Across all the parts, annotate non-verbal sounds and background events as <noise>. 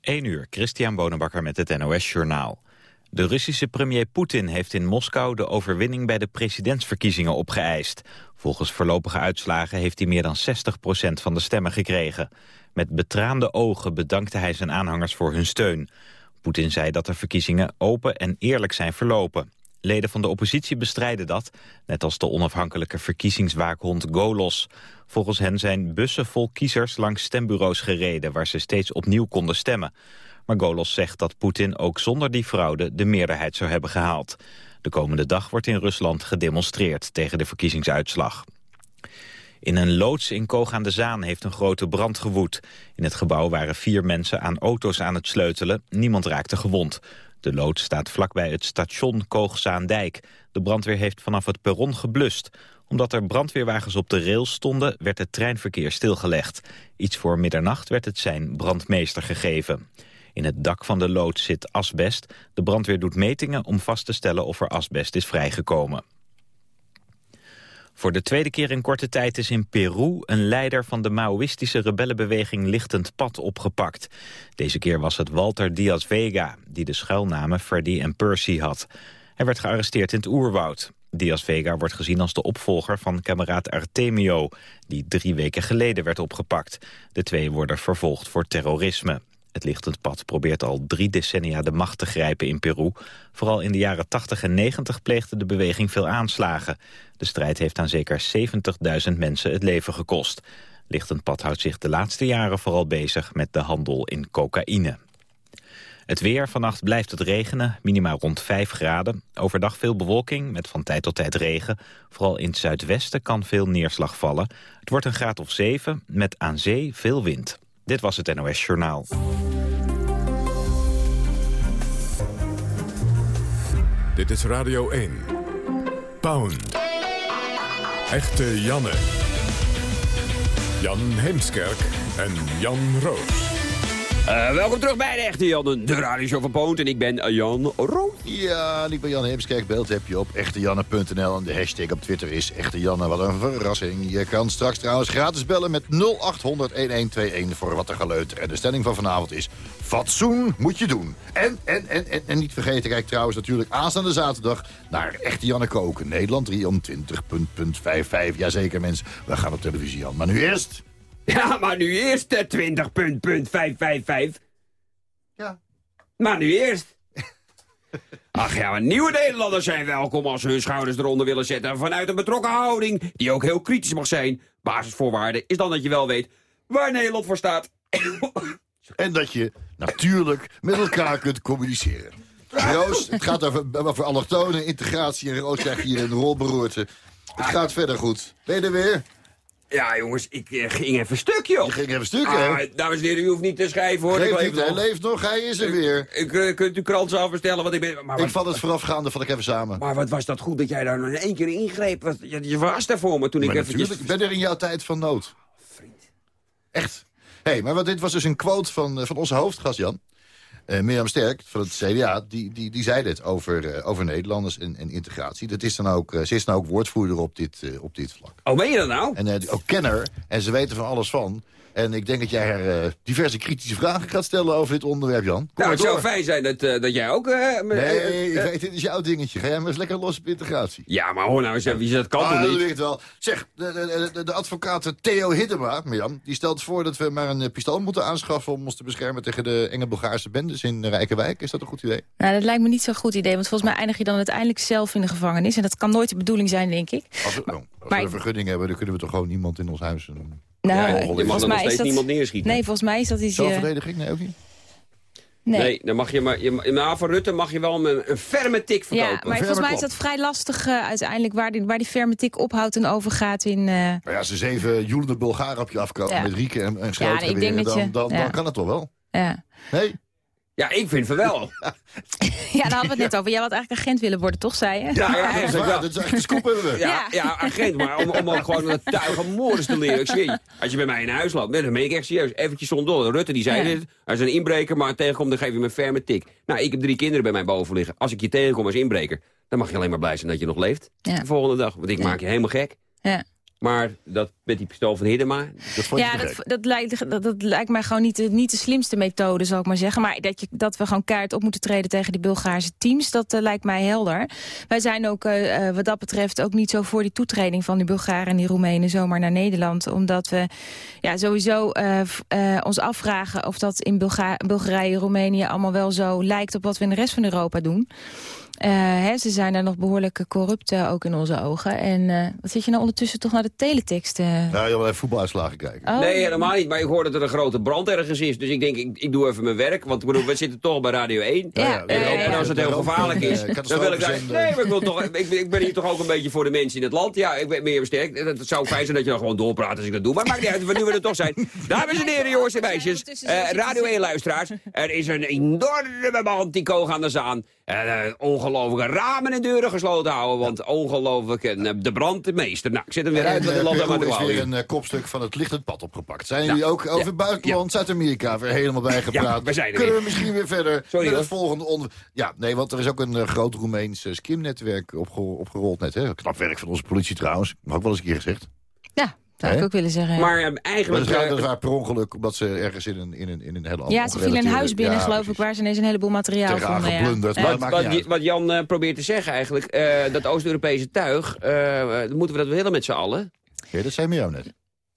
1 uur, Christian Bonenbakker met het NOS Journaal. De Russische premier Poetin heeft in Moskou de overwinning bij de presidentsverkiezingen opgeëist. Volgens voorlopige uitslagen heeft hij meer dan 60% van de stemmen gekregen. Met betraande ogen bedankte hij zijn aanhangers voor hun steun. Poetin zei dat de verkiezingen open en eerlijk zijn verlopen. Leden van de oppositie bestrijden dat, net als de onafhankelijke verkiezingswaakhond Golos. Volgens hen zijn bussen vol kiezers langs stembureaus gereden... waar ze steeds opnieuw konden stemmen. Maar Golos zegt dat Poetin ook zonder die fraude de meerderheid zou hebben gehaald. De komende dag wordt in Rusland gedemonstreerd tegen de verkiezingsuitslag. In een loods in Koog aan de Zaan heeft een grote brand gewoed. In het gebouw waren vier mensen aan auto's aan het sleutelen. Niemand raakte gewond. De loods staat vlakbij het station Koog-Zaandijk. De brandweer heeft vanaf het perron geblust. Omdat er brandweerwagens op de rails stonden, werd het treinverkeer stilgelegd. Iets voor middernacht werd het zijn brandmeester gegeven. In het dak van de loods zit asbest. De brandweer doet metingen om vast te stellen of er asbest is vrijgekomen. Voor de tweede keer in korte tijd is in Peru een leider van de Maoïstische rebellenbeweging Lichtend Pad opgepakt. Deze keer was het Walter Diaz Vega, die de schuilnamen Freddy en Percy had. Hij werd gearresteerd in het oerwoud. Diaz Vega wordt gezien als de opvolger van kameraad Artemio, die drie weken geleden werd opgepakt. De twee worden vervolgd voor terrorisme. Het lichtend pad probeert al drie decennia de macht te grijpen in Peru. Vooral in de jaren 80 en 90 pleegde de beweging veel aanslagen. De strijd heeft aan zeker 70.000 mensen het leven gekost. Lichtend pad houdt zich de laatste jaren vooral bezig met de handel in cocaïne. Het weer, vannacht blijft het regenen, minimaal rond 5 graden. Overdag veel bewolking, met van tijd tot tijd regen. Vooral in het zuidwesten kan veel neerslag vallen. Het wordt een graad of 7, met aan zee veel wind. Dit was het NOS Journaal. Dit is Radio 1. Pound. Echte Janne. Jan Heemskerk en Jan Roos. Uh, welkom terug bij de Echte Jan, de radioshow van Poont. En ik ben uh, Jan Roos. Ja, ik ben Jan Heemskerk. Beeld heb je op echtejanne.nl. En de hashtag op Twitter is Echte Janne. Wat een verrassing. Je kan straks trouwens gratis bellen met 0800-1121 voor wat er geleuter. En de stelling van vanavond is... Fatsoen moet je doen. En, en, en, en, en niet vergeten, kijk trouwens natuurlijk aanstaande zaterdag... naar Echte Janne koken. Nederland 320.55. Jazeker mensen, we gaan op televisie aan. Maar nu eerst... Ja, maar nu eerst de 20 punt, punt, 555. Ja. Maar nu eerst. Ach ja, nieuwe Nederlanders zijn welkom als ze hun schouders eronder willen zetten... vanuit een betrokken houding, die ook heel kritisch mag zijn. Basisvoorwaarde is dan dat je wel weet waar Nederland voor staat. <coughs> en dat je natuurlijk met elkaar kunt communiceren. Roos, het gaat over, over allochtonen, integratie en Roos krijgt hier een rolberoerte. Het gaat verder goed. Ben je er weer? Ja, jongens, ik uh, ging even stuk, joh. Je ging even stuk, hè? Ah, dames en heren, u hoeft niet te schrijven, hoor. Geef ik niet, hij leeft nog, hij is er weer. Ik, uh, kunt u krant zelf bestellen, want ik ben... Maar, ik vat het voorafgaande, vat ik even samen. Maar wat was dat goed dat jij daar nog in één keer ingreep. Wat, je, je was daar voor me toen maar ik even... Natuurlijk, ik ben er in jouw tijd van nood. Vriend. Echt. Hé, hey, maar wat, dit was dus een quote van, uh, van onze hoofdgast, Jan. Uh, Mirjam Sterk van het CDA, die, die, die zei dit over, uh, over Nederlanders en, en integratie. Dat is dan ook, uh, ze is dan ook woordvoerder op dit, op dit vlak. Oh, ben je dat nou? En ook kenner, en ze weten van alles van. En ik denk dat jij er uh, diverse kritische vragen gaat stellen over dit onderwerp, Jan. Kom nou, het zou fijn zijn dat, uh, dat jij ook... Uh, nee, ik weet, dit is jouw dingetje. Ga jij maar eens lekker los op integratie. Ja, maar hoor nou eens, wie dat kan ah, toch niet? dat weet ik wel. Zeg, de, de, de, de advocaat Theo Hiddema, Mirjam, die stelt voor dat we maar een pistool moeten aanschaffen... om ons te beschermen tegen de enge Bulgaarse bendes in Rijkenwijk. Is dat een goed idee? Nou, dat lijkt me niet zo'n goed idee, want volgens mij eindig je dan uiteindelijk zelf in de gevangenis. En dat kan nooit de bedoeling zijn, denk ik. Als we, als we een vergunning hebben, dan kunnen we toch gewoon niemand in ons huis... Nou, ja, je mag er nog steeds dat... niemand neerschieten. Nee, volgens mij is dat iets... Zelfverdediging? Nee, ook niet? Nee. nee, dan mag je maar, je, nou, van Rutte mag je wel een, een ferme tik verkopen. Ja, maar volgens mij is dat vrij lastig uh, uiteindelijk waar die, waar die ferme tik ophoudt en overgaat in... Uh... Maar ja, als ze zeven joelende Bulgaren op je afkomen ja. met rieken en, en ja, nee, dan, je... dan, dan, ja. dan kan het toch wel? Ja. Nee? Ja, ik vind van wel. <laughs> ja, daar hadden we het net over. Jij had eigenlijk agent willen worden, toch, zei je? Ja, ja, ja, dat is waar. Dat is echt een scoop hebben we. Ja, ja, agent, maar om, om ook gewoon het tuigen moorders te leren. Ik zie, als je bij mij in huis loopt, dan ben ik echt serieus. Eventjes zonder. Rutte die zei Ja. dit. Hij is een inbreker, maar tegenkomt, dan geef je me een ferme tik. Nou, ik heb drie kinderen bij mij boven liggen. Als ik je tegenkom als inbreker, dan mag je alleen maar blij zijn dat je nog leeft. Ja. De volgende dag. Want ik maak je helemaal gek. Ja. Maar dat met die pistool van Hiddema... Dat vond je Ja, dat, dat, lijkt, dat, dat lijkt mij gewoon niet de, niet de slimste methode, zal ik maar zeggen. Maar dat, je, dat we gewoon keihard op moeten treden tegen die Bulgaarse teams, dat eh, lijkt mij helder. Wij zijn ook eh, eh, wat dat betreft ook niet zo voor die toetreding van die Bulgaren en die Roemenen zomaar naar Nederland. Omdat we ja, sowieso ons afvragen of dat in Bulga Bulgarije, Roemenië allemaal wel zo lijkt op wat we in de rest van Europa doen. Eh, hè, ze zijn daar nog behoorlijk corrupt, eh, ook in onze ogen. En eh, wat zit je nou ondertussen toch naar de teletext? eh? Nou, je wil even voetbaluitslagen kijken. Oh, Nee, helemaal niet. Maar ik hoor dat er een grote brand ergens is. Dus ik denk, ik, ik doe even mijn werk. Want ik bedoel, we zitten toch bij Radio 1. Ja, ja, En, ja, ook- ja, en als het heel gevaarlijk is, ja, dan wil ik daar... catastrofezender. Nee, maar ik, wil toch, ik, ben- ik ben hier toch ook een beetje voor de mensen in het land. Ja, ik ben meer versterkt. Het zou fijn zijn dat je dan gewoon doorpraat als ik dat doe. Maar maakt niet uit, nu we er toch zijn. <laughs> Dames en heren, jongens en meisjes. eh, Radio 1-luisteraars. Er is een enorme band die koog aan de zaan. En eh, ongelooflijke ramen en deuren gesloten houden. Want ongelooflijk, en, eh, de brand de meester. Nou, ik zet hem weer uit, En, het eh, Peru maar is weer een kopstuk van het lichtend pad opgepakt. Zijn Nou, jullie ook over ja, buitenland, Zuid-Amerika weer helemaal bijgepraat? Ja, we zijn er Kunnen weer. we misschien weer verder Sorry, met het volgende onder... Ja, nee, want er is ook een groot Roemeens uh, skimnetwerk opge opgerold net. Hè? Knap werk van onze politie trouwens. Mag ook wel eens een keer gezegd. Ja, zou ik ook willen zeggen. ja. Maar eh, Maar dat eigenlijk... dat is waar per ongeluk, omdat ze ergens in een, in een, in een hele andere Ja, ze vielen een huis binnen, Ja, geloof ik, waar ze ineens een heleboel materiaal vonden. Ja. Ja. maar- Wat, wat, wat Jan eh, probeert te zeggen eigenlijk, eh, dat Oost-Europese tuig, eh, moeten we dat willen met z'n allen? Ja, dat zei Mirjam net.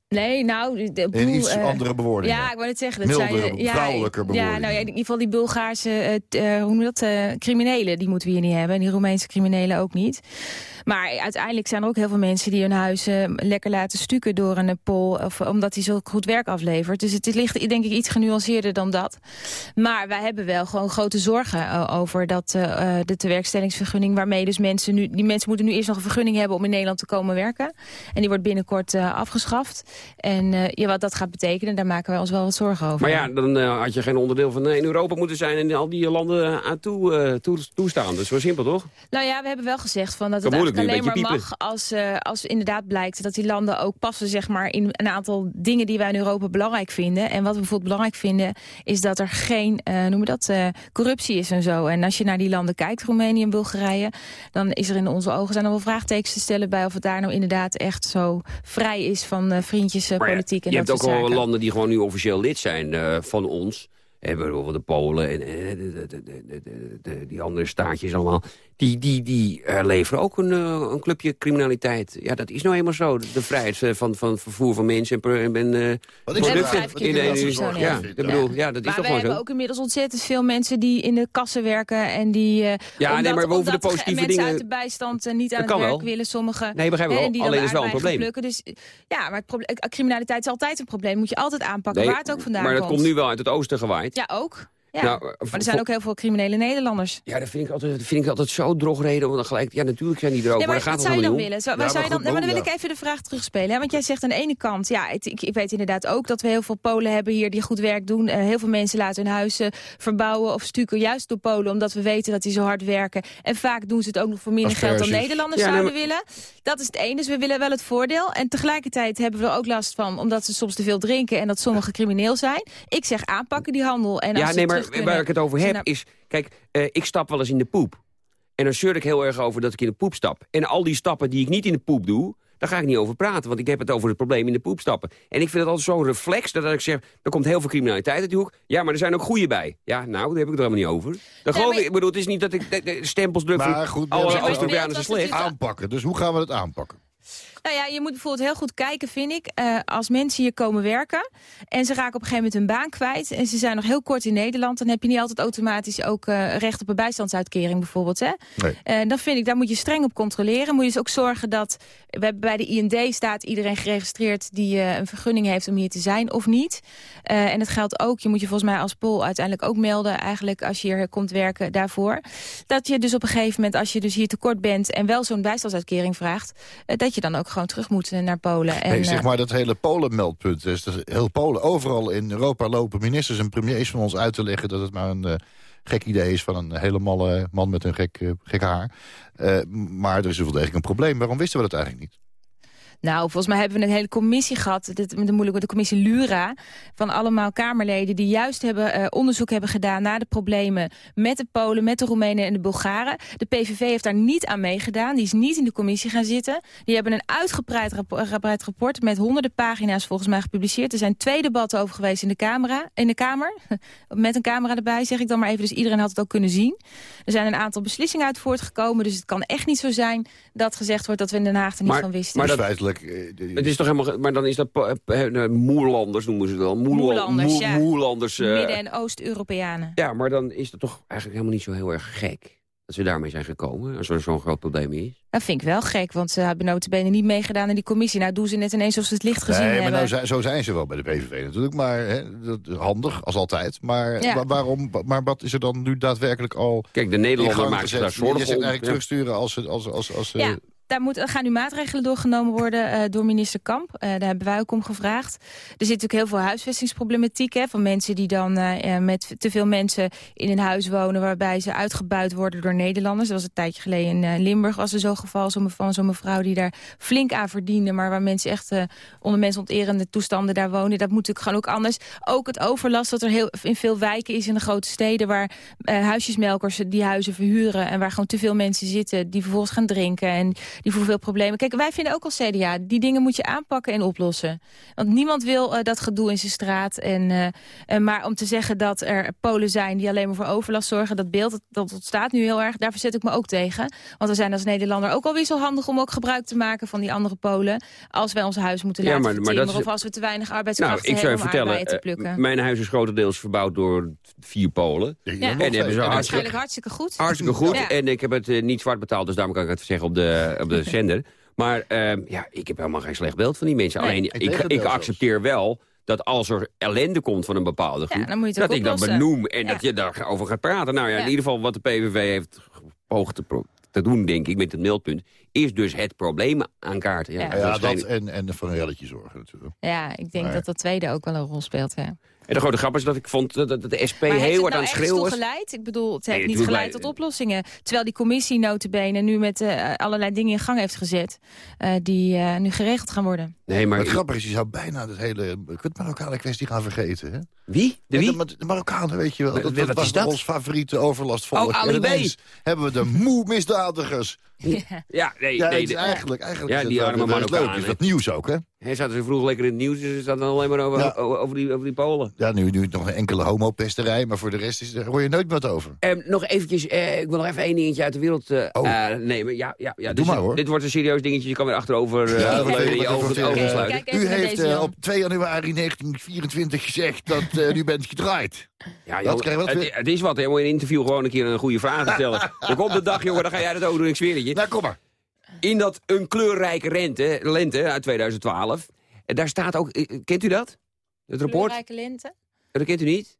Nee, nou... De, In iets andere bewoordingen. Ja, ik wou net zeggen. Dat Mildere, zijn, ja, vrouwelijke Ja, bewoordingen. nou ja, in ieder geval die Bulgaarse, hoe noem je dat, eh, criminelen, die moeten we hier niet hebben. En die Roemeense criminelen ook niet. Maar uiteindelijk zijn er ook heel veel mensen die hun huis eh, lekker laten stukken door een Pool. Of omdat hij zo goed werk aflevert. Dus het ligt denk ik iets genuanceerder dan dat. Maar wij hebben wel gewoon grote zorgen eh, over dat, eh, eh, de tewerkstellingsvergunning. Waarmee dus mensen nu, die mensen moeten nu eerst nog een vergunning hebben om in Nederland te komen werken. En die wordt binnenkort afgeschaft. En ja, wat dat gaat betekenen, daar maken wij ons wel wat zorgen over. Maar ja, dan had je geen onderdeel van in Europa moeten zijn en al die landen aan toe, toe, toestaan. Is zo simpel, toch? Nou ja, we hebben wel gezegd van dat Kan het alleen een maar mag als, eh, als inderdaad blijkt dat die landen ook passen zeg maar, in een aantal dingen die wij in Europa belangrijk vinden. En wat we bijvoorbeeld belangrijk vinden is dat er geen eh noem dat, eh, corruptie is en zo. En als je naar die landen kijkt, Roemenië en Bulgarije, dan is er in onze ogen zijn er wel vraagtekens te stellen bij of het daar nou inderdaad echt zo vrij is van eh, vriendjes, eh, Maar ja, politiek en je dat hebt ook zaken. landen die gewoon nu officieel lid zijn van ons. Eh, bijvoorbeeld de Polen en eh, de, de, de, de, de- de- die andere staatjes allemaal. Die, die, die eh, leveren ook een, een clubje criminaliteit. Ja, dat is nou eenmaal zo. De vrijheid van, van vervoer van mensen en, per- en eh, Wat ik We hebben producten vijf keer in de Ja, nee. ik bedoel, ja, dat is maar toch we gewoon hebben zo. ook inmiddels ontzettend veel mensen die in de kassen werken. En die, eh, Ja, nee, omdat- maar we hoeven de positieve mensen dingen- uit de bijstand niet aan Dat het kan werk wel. willen. Sommigen. Nee, begrijp ik wel. en die Alleen is wel een probleem. plukken. Dus, ja, maar het eh, criminaliteit is altijd een probleem. Moet je altijd aanpakken, Nee, waar het ook vandaan maar dat komt. komt nu wel uit het oosten gewaaid. Ja, ook. Ja. Nou, maar er zijn ook heel veel criminele Nederlanders. Ja, dat vind ik altijd, dat vind ik altijd zo drogreden. Want dan gelijk, ja, natuurlijk zijn die er ook, Nee, maar, wat gaat zou je dan willen? Zo, zou je maar dan, goed, nee, maar dan wil ja. ik even de vraag terugspelen. Hè? Want jij zegt aan de ene kant, ja, het- ik, ik weet inderdaad ook dat we heel veel Polen hebben hier die goed werk doen. Eh, heel veel mensen laten hun huizen verbouwen of stukken, juist door Polen, omdat we weten dat die zo hard werken. En vaak doen ze het ook nog voor minder geld dan. Nederlanders Ja, nee, zouden willen. Dat is het ene, dus we willen wel het voordeel. En tegelijkertijd hebben we er ook last van, omdat ze soms te veel drinken en dat sommigen crimineel zijn. Ik zeg aanpakken die handel. En als Ja, ze nee, maar waar ik het over heb is... Kijk, eh, ik stap wel eens in de poep. En dan zeur ik heel erg over dat ik in de poep stap. En al die stappen die ik niet in de poep doe... daar ga ik niet over praten, want ik heb het over het probleem in de poep stappen. En ik vind het altijd zo'n reflex dat ik zeg... er komt heel veel criminaliteit uit die hoek. Ja, maar er zijn ook goede bij. Ja, nou, daar heb ik het helemaal niet over. Dan geloof maar- ik, ik bedoel, het is niet dat ik de, de stempels druk Maar goed, alle ja, maar- Oost-Europeanen zijn dat slecht. Aanpakken. Dus hoe gaan we het aanpakken? Nou ja, je moet bijvoorbeeld heel goed kijken, vind ik. eh, als mensen hier komen werken en ze raken op een gegeven moment hun baan kwijt... en ze zijn nog heel kort in Nederland... dan heb je niet altijd automatisch ook eh, recht op een bijstandsuitkering bijvoorbeeld. Hè? Nee. Eh, dan vind ik, daar moet je streng op controleren. Moet je dus ook zorgen dat... We hebben bij de IND staat iedereen geregistreerd... die een vergunning heeft om hier te zijn of niet. En dat geldt ook, je moet je volgens mij als Pool uiteindelijk ook melden... eigenlijk als je hier komt werken daarvoor. Dat je dus op een gegeven moment, als je dus hier tekort bent... en wel zo'n bijstandsuitkering vraagt... dat je dan ook gewoon terug moet eh, naar Polen. En, Nee, zeg eh, maar dat hele Polen-meldpunt. Dus heel Polen, overal in Europa lopen ministers en premiers van ons uit te leggen... dat het maar een eh, gek idee is van een hele malle man met een gek, eh, gek haar. Maar er is wel degelijk een probleem. Waarom wisten we dat eigenlijk niet? Nou, volgens mij hebben we een hele commissie gehad, dit, de moeilijke de commissie Lura, van allemaal Kamerleden die juist hebben uh, onderzoek hebben gedaan naar de problemen met de Polen, met de Roemenen en de Bulgaren. De PVV heeft daar niet aan meegedaan, die is niet in de commissie gaan zitten. Die hebben een uitgebreid rapport, rapport met honderden pagina's volgens mij gepubliceerd. Er zijn twee debatten over geweest in de, camera, in de Kamer, <laughs> met een camera erbij zeg ik dan maar even, dus iedereen had het ook kunnen zien. Er zijn een aantal beslissingen uit voortgekomen, dus het kan echt niet zo zijn dat gezegd wordt dat we in Den Haag er niet maar, van wisten. Maar dat eh, het is toch helemaal... Maar dan is dat... Uh, Moerlanders noemen ze het wel. Moerlanders, ja. Moerlanders. Midden- en Oost-Europeanen. Ja, maar dan is dat toch eigenlijk helemaal niet zo heel erg gek. Dat ze daarmee zijn gekomen, als er zo'n groot probleem is. Dat vind ik wel gek, want ze hebben notabene niet meegedaan in die commissie. Nou doen ze net ineens of ze het licht gezien nee, maar hebben. Nou, zo zijn ze wel bij de PVV natuurlijk, maar hè, dat is handig, als altijd. Maar ja. waarom, maar wat is er dan nu daadwerkelijk al Kijk, de Nederlander maakt zich daar zorgen om. Je zegt eigenlijk terugsturen als... als, als, als ja daar, gaan nu maatregelen doorgenomen worden uh, door minister Kamp. Uh, daar hebben wij ook om gevraagd. Er zit natuurlijk heel veel huisvestingsproblematiek... Hè, van mensen die dan uh, met te veel mensen in een huis wonen... waarbij ze uitgebuit worden door Nederlanders. Dat was een tijdje geleden in Limburg was er zo'n geval zo van zo'n mevrouw... die daar flink aan verdiende... maar waar mensen echt onder mensonterende toestanden daar wonen. Dat moet natuurlijk gewoon ook anders. Ook het overlast dat er heel, in veel wijken is in de grote steden... waar huisjesmelkers die huizen verhuren... en waar gewoon te veel mensen zitten die vervolgens gaan drinken... en die voor veel problemen. Kijk, wij vinden ook als CDA, die dingen moet je aanpakken en oplossen. Want niemand wil uh, dat gedoe in zijn straat. En, uh, maar om te zeggen dat er Polen zijn die alleen maar voor overlast zorgen... dat beeld, dat, dat ontstaat nu heel erg, daar verzet ik me ook tegen. Want we zijn als Nederlander ook al wisselhandig om ook gebruik te maken van die andere Polen. Als wij ons huis moeten laten ja, maar, maar is... of als we te weinig arbeidskrachten nou, hebben om vertellen, te plukken. Uh, mijn huis is grotendeels verbouwd door vier Polen. Ja. En hebben ze waarschijnlijk hartstikke goed. Hartstikke goed. Ja. En ik heb het niet zwart betaald, dus daarom kan ik het zeggen op de, op de <laughs> zender. Maar uh, ja, ik heb helemaal geen slecht beeld van die mensen. Nee, Alleen, ik, ik accepteer wel dat als er ellende komt van een bepaalde groep... Ja, dat ik dat benoem en dat je daarover gaat praten. Nou ja, in ieder geval wat de PVV heeft gepoogd te, te doen, denk ik, met het meldpunt... is dus het probleem aankaarten. Ja, ja, dat en, en voor een relletje zorgen natuurlijk. Ja, ik denk dat dat tweede ook wel een rol speelt, ja. En de grote grap is dat ik vond dat de SP heel hard aan het schreeuwen was. geleid? Ik bedoel, het heeft nee, niet geleid tot oplossingen. Terwijl die commissie notabene nu met uh, allerlei dingen in gang heeft gezet... Uh, die uh, nu geregeld gaan worden. Nee, maar het grappige is, je zou bijna het hele het Marokkanen kwestie gaan vergeten. Hè? Wie? De wie? De, de Marokkanen, weet je wel. Dat, dat, dat was dat? ons favoriete overlastvolk. Oh, hebben we de moe misdadigers. Ja, ja nee, ja, nee, is eigenlijk, eigenlijk ja, is die het, arme het leuk is dat nieuws ook, hè? Hij zaten ze vroeger lekker in het nieuws, dus ze zaten alleen maar over, ja. over, die, over die Polen. Ja, nu, nu nog een enkele homopesterij, maar voor de rest is, daar hoor je nooit wat over. Um, nog eventjes, uh, ik wil nog even één dingetje uit de wereld uh, oh. uh, nemen. Ja, ja, ja, Doe dus, maar hoor. Dit wordt een serieus dingetje, je kan weer achterover ja, leunen, je ogen sluiten. U heeft op 2 januari 1924 gezegd dat u bent gedraaid. Ja, joh, het, het, het, is wat, hè. Moet je in een interview gewoon een keer een goede vraag stellen. dan <laughs> komt de dag, jongen, dan ga jij dat ook doen, ik zweer het je. Nou, kom maar. In dat een kleurrijke rente, lente uit 2012... En daar staat ook... Kent u dat? Het rapport? Kleurrijke lente? Dat kent u niet?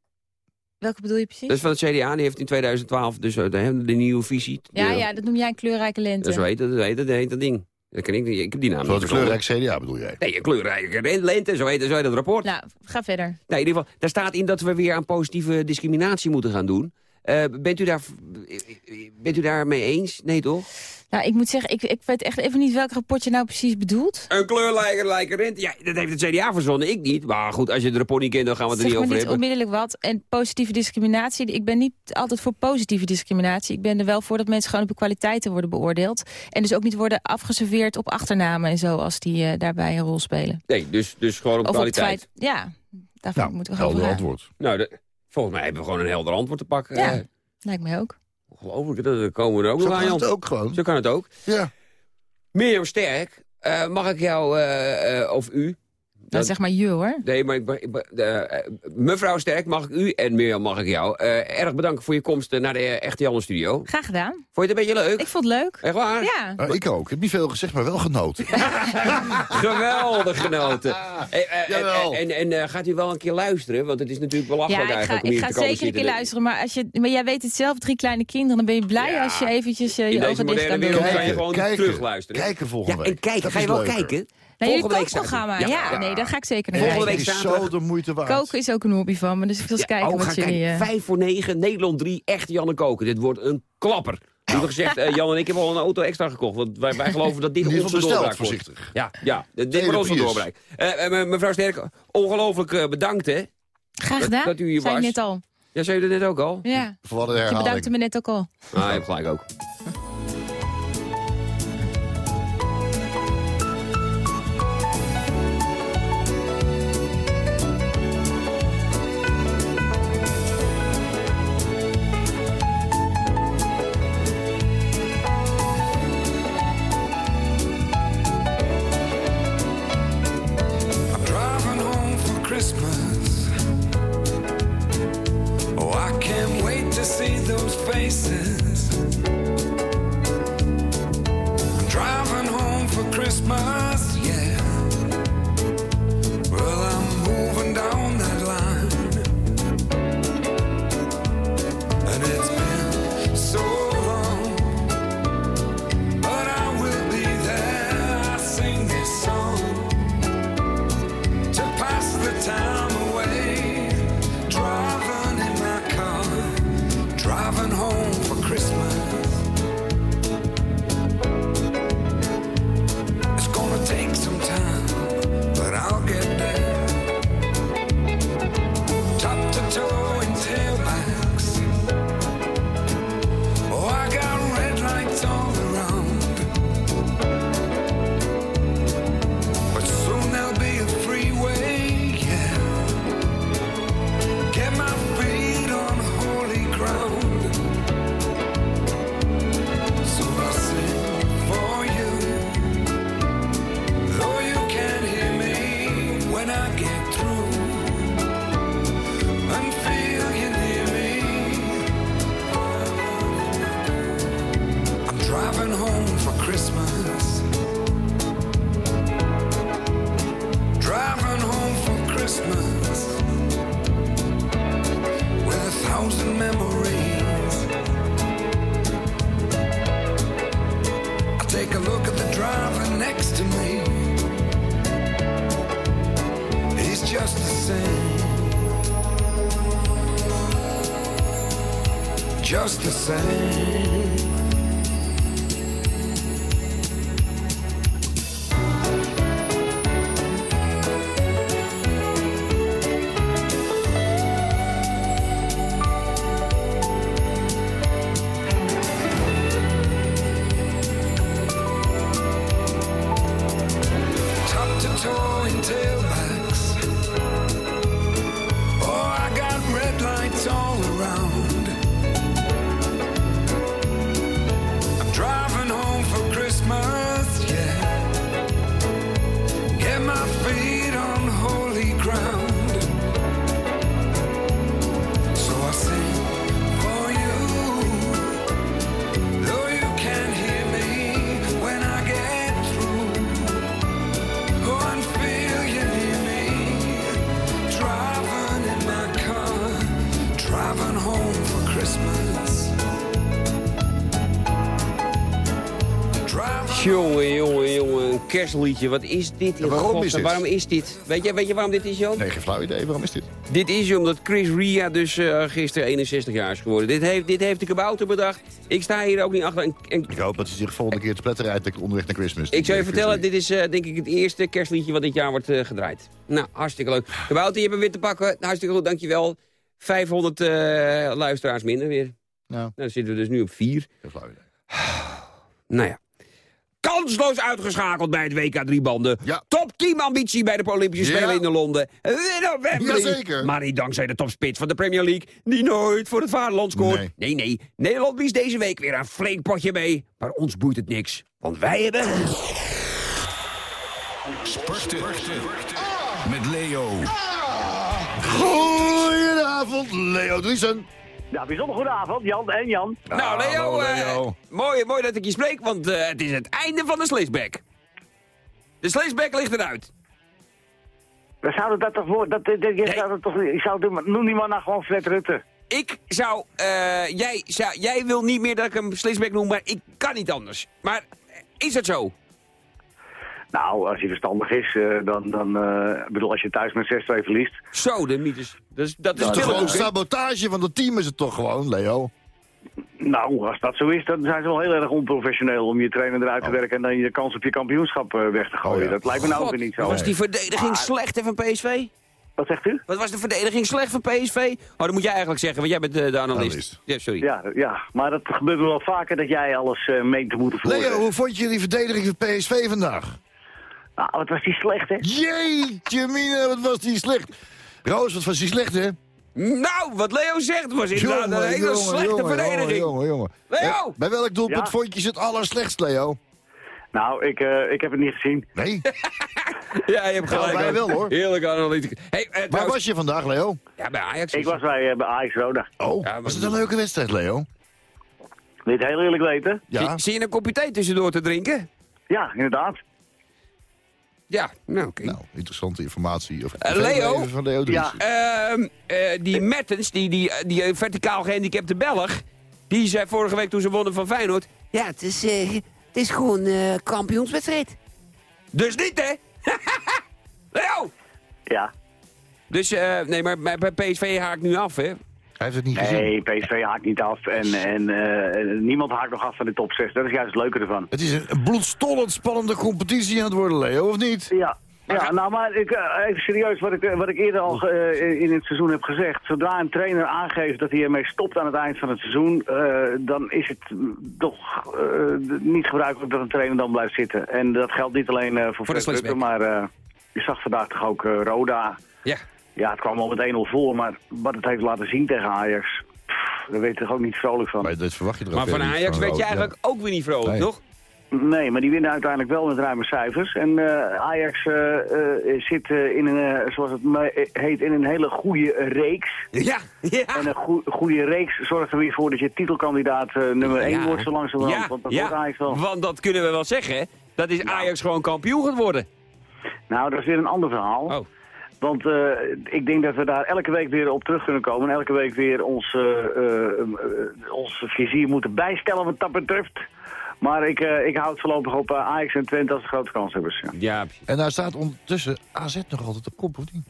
Welke bedoel je precies? Dat is van het CDA. Die heeft in 2012 dus de, de nieuwe visie. Ja, ja, dat noem jij een kleurrijke lente. Dat weet dat, dat, heet, dat heet dat ding. Dat ken ik, ik heb die naam Van het kleurrijke CDA bedoel jij? Nee, een kleurrijke lente, zo heet, zo heet dat rapport. Nou, ga verder. Nou, in ieder geval, daar staat in dat we weer aan positieve discriminatie moeten gaan doen. Uh, bent, u daar, bent u daar mee eens? Nee, toch? Nou, ik moet zeggen, ik, ik weet echt even niet welk rapport je nou precies bedoelt. Een kleurlijker rente. Ja, dat heeft het CDA verzonnen, ik niet. Maar goed, als je de rapport niet kent, dan gaan we het er niet over niet hebben. onmiddellijk wat. En positieve discriminatie, ik ben niet altijd voor positieve discriminatie. Ik ben er wel voor dat mensen gewoon op kwaliteiten worden beoordeeld. En dus ook niet worden afgeserveerd op achternamen en zo, als die uh, daarbij een rol spelen. Nee, dus, dus gewoon op of kwaliteit. Op ja, daarvoor nou, moeten we helder antwoord. Nou, de, volgens mij hebben we gewoon een helder antwoord te pakken. Ja, uh, lijkt mij ook. Ongelooflijk, dat komen we er ook Zo nog aan. Zo kan het ook gewoon. Zo kan het ook. Ja. Mirjam Sterk, uh, mag ik jou, uh, uh, of u... Dat zeg maar je hoor. Nee, maar ik, ik, mevrouw Sterk, mag ik u en Mirjam mag ik jou erg bedanken voor je komst naar de Echte Janne Studio. Graag gedaan. Vond je het een beetje leuk? Ik vond het leuk. Echt waar? Ja. Uh, ik ook. Ik heb niet veel gezegd, maar wel genoten. <laughs> Geweldig genoten. en en, en gaat u wel een keer luisteren? Want het is natuurlijk belachelijk ja, eigenlijk om hier ik ga te komen zeker een keer luisteren. Maar, als je, maar jij weet het zelf, drie kleine kinderen. Dan ben je blij Ja. als je eventjes uh, In je ogen dicht kan doen. wereld kan je gewoon kijken, terugluisteren. Kijken volgende Ja, week. en kijken. Ga je wel kijken? Naar jullie kookprogramma. Ja, Ja. nee, dat ga ik zeker naar Volgende week is zo de moeite waard. Koken is ook een hobby van me, dus ik wil eens Ja, kijken oh, wat ga jullie... kijken. eh, Vijf voor negen, Nederland 3, echt Janne Koken. Dit wordt een klapper. Liever gezegd, eh, Jan en ik hebben al een auto extra gekocht. Want wij, wij geloven dat dit onze doorbraak wordt. voorzichtig. Ja, ja dit wordt onze doorbraak. Eh, eh, me- mevrouw Sterk, ongelooflijk eh, bedankt, hè? Graag Dat- gedaan. dat u hier Zei ik was. net al. Ja, zei je dat net ook al? Ja. Je bedankte me net ook al. Ah, je hebt gelijk ook. Just the same. Kerstliedje. Wat is dit? Ja, waarom is dit? Waarom is dit? Weet je, weet je waarom dit is, Jan? Nee, geen flauw idee. Waarom is dit? Dit is omdat Chris Ria dus eh, gisteren 61 jaar is geworden. Dit heeft, dit heeft de kabouter bedacht. Ik sta hier ook niet achter. En, en Ik hoop dat hij zich volgende keer te pletter rijdt onderweg naar Christmas. ik zou je vertellen, dit is eh, denk ik het eerste kerstliedje wat dit jaar wordt eh, gedraaid. Nou, hartstikke leuk. Kabouter, je hebt hem weer te pakken. Hartstikke goed, dankjewel. 500 eh, luisteraars minder weer. Nou, Nou, dan zitten we dus nu op 4. geen flauw idee. Nou ja. Kansloos uitgeschakeld bij het WK driebanden. Ja. Top teamambitie bij de Olympische Ja. Spelen in Londen. Weer op Wembley. Jazeker. Maar niet dankzij de topspits van de Premier League... die nooit voor het vaderland scoort. Nee. nee, nee. Nederland blies deze week weer een flink potje mee. Maar ons boeit het niks. Want wij hebben... Sporten. Met Leo. Goedenavond, Leo Driesen. Ja, bijzonder goede avond, Jan en Jan. nou, Leo, hallo, eh, Leo. mooi, mooi dat ik je spreek, want eh, het is het einde van de Slisback. De Slisback ligt eruit. We zouden dat toch voor... Dat, dat, dat- je zou dat toch, ik zou doen, maar noem die man nou gewoon Fred Rutte. Ik zou, eh, jij, zou, jij wil niet meer dat ik hem Slisback noem, maar ik kan niet anders. Maar is het zo? Nou, als hij verstandig is, eh, dan... dan eh, ik bedoel, als je thuis met 6-2 verliest... Zo, de mythes. Dat is, dat is Dat is Willem gewoon sabotage van het team is het toch gewoon, Leo? Nou, als dat zo is, dan zijn ze wel heel erg onprofessioneel om je trainer eruit te Oh. werken en dan je kans op je kampioenschap eh, weg te gooien. Oh ja. Dat lijkt me nou ook weer niet zo. was die verdediging Maar- slecht hè, van PSV? Wat zegt u? Wat was de verdediging slecht van PSV? Oh, dat moet jij eigenlijk zeggen, want jij bent de, de analist. Analist. Ja, sorry. Ja, ja, maar dat gebeurt wel vaker dat jij alles eh meent te moeten voeren. Leo, hoe vond je die verdediging van PSV vandaag? Nou, wat was die slecht, hè? Jeetje mina, wat was die slecht. Roos, wat was die slecht, hè? Nou, wat Leo zegt was inderdaad een hele jongen, slechte jongen, verdediging. Jongen, jongen, jongen. Leo! Eh, Bij welk doelpunt Ja? vond je ze het allerslechtst, Leo? Nou, ik, eh, ik heb het niet gezien. Nee? <laughs> Ja, je hebt Nou, gelijk. wij hoor. wel, hoor. Heerlijk analytisch. Hey, eh, Waar trouwens- was je vandaag, Leo? Ja, bij Ajax. Ik was bij, bij Ajax Roda. Oh, Ja, was het een leuke wedstrijd, Leo? Het heel eerlijk weten? Ja. Zie, zie je een kopje thee tussendoor te drinken? Ja, inderdaad. Ja, nou oké. Nou, interessante informatie. Of Eh, Leo? Van Leo. Ja. Ehm, eh, die Mertens, die, die, die eh, verticaal gehandicapte Belg... die zei vorige week toen ze wonnen van Feyenoord... Ja, het is, eh, het is gewoon eh kampioenswedstrijd. Dus niet, hè? <laughs> Leo! Ja. Dus, eh, nee, maar bij bij PSV haak ik nu af, hè? Hij heeft het niet gezien. Nee, PSV haakt niet af en, en eh, niemand haakt nog af van de top 6. Dat is juist het leuke ervan. Het is een bloedstollend spannende competitie aan het worden, Leo, of niet? Ja. Ja, nou maar ik, eh, even serieus, wat ik, eh, wat ik eerder al in het seizoen heb gezegd. Zodra een trainer aangeeft dat hij ermee stopt aan het eind van het seizoen, dan is het toch niet gebruikelijk dat een trainer dan blijft zitten. En dat geldt niet alleen voor, Voor de Fred maar je zag vandaag toch ook Roda. Ja. Ja, het kwam al met 1-0 voor, maar wat het heeft laten zien tegen Ajax, pff, daar weet je toch ook niet vrolijk van. Maar dat verwacht je er ook Maar van Ajax werd je eigenlijk ook weer niet vrolijk, Nee. toch? Nee, maar die winnen uiteindelijk wel met ruime cijfers. En eh, Ajax eh, eh, zit eh, in een, eh, zoals het heet, in een hele goede reeks. <laughs> Ja, ja. En een goe- goede reeks zorgt er weer voor dat je titelkandidaat eh, nummer 1 Ja. wordt zo langzamerhand. Ja, want dat ja, wordt Ajax wel. want dat kunnen we wel zeggen, hè? Dat is Ajax gewoon kampioen geworden. Nou, dat is weer een ander verhaal. Oh. Want eh, ik denk dat we daar elke week weer op terug kunnen komen. En elke week weer ons, eh, eh, ons vizier moeten bijstellen wat dat betreft. Maar ik, eh, ik hou het voorlopig op Ajax en Twente als de grote kanshebbers. Ja. Ja, En daar staat ondertussen AZ nog altijd op kop, of niet?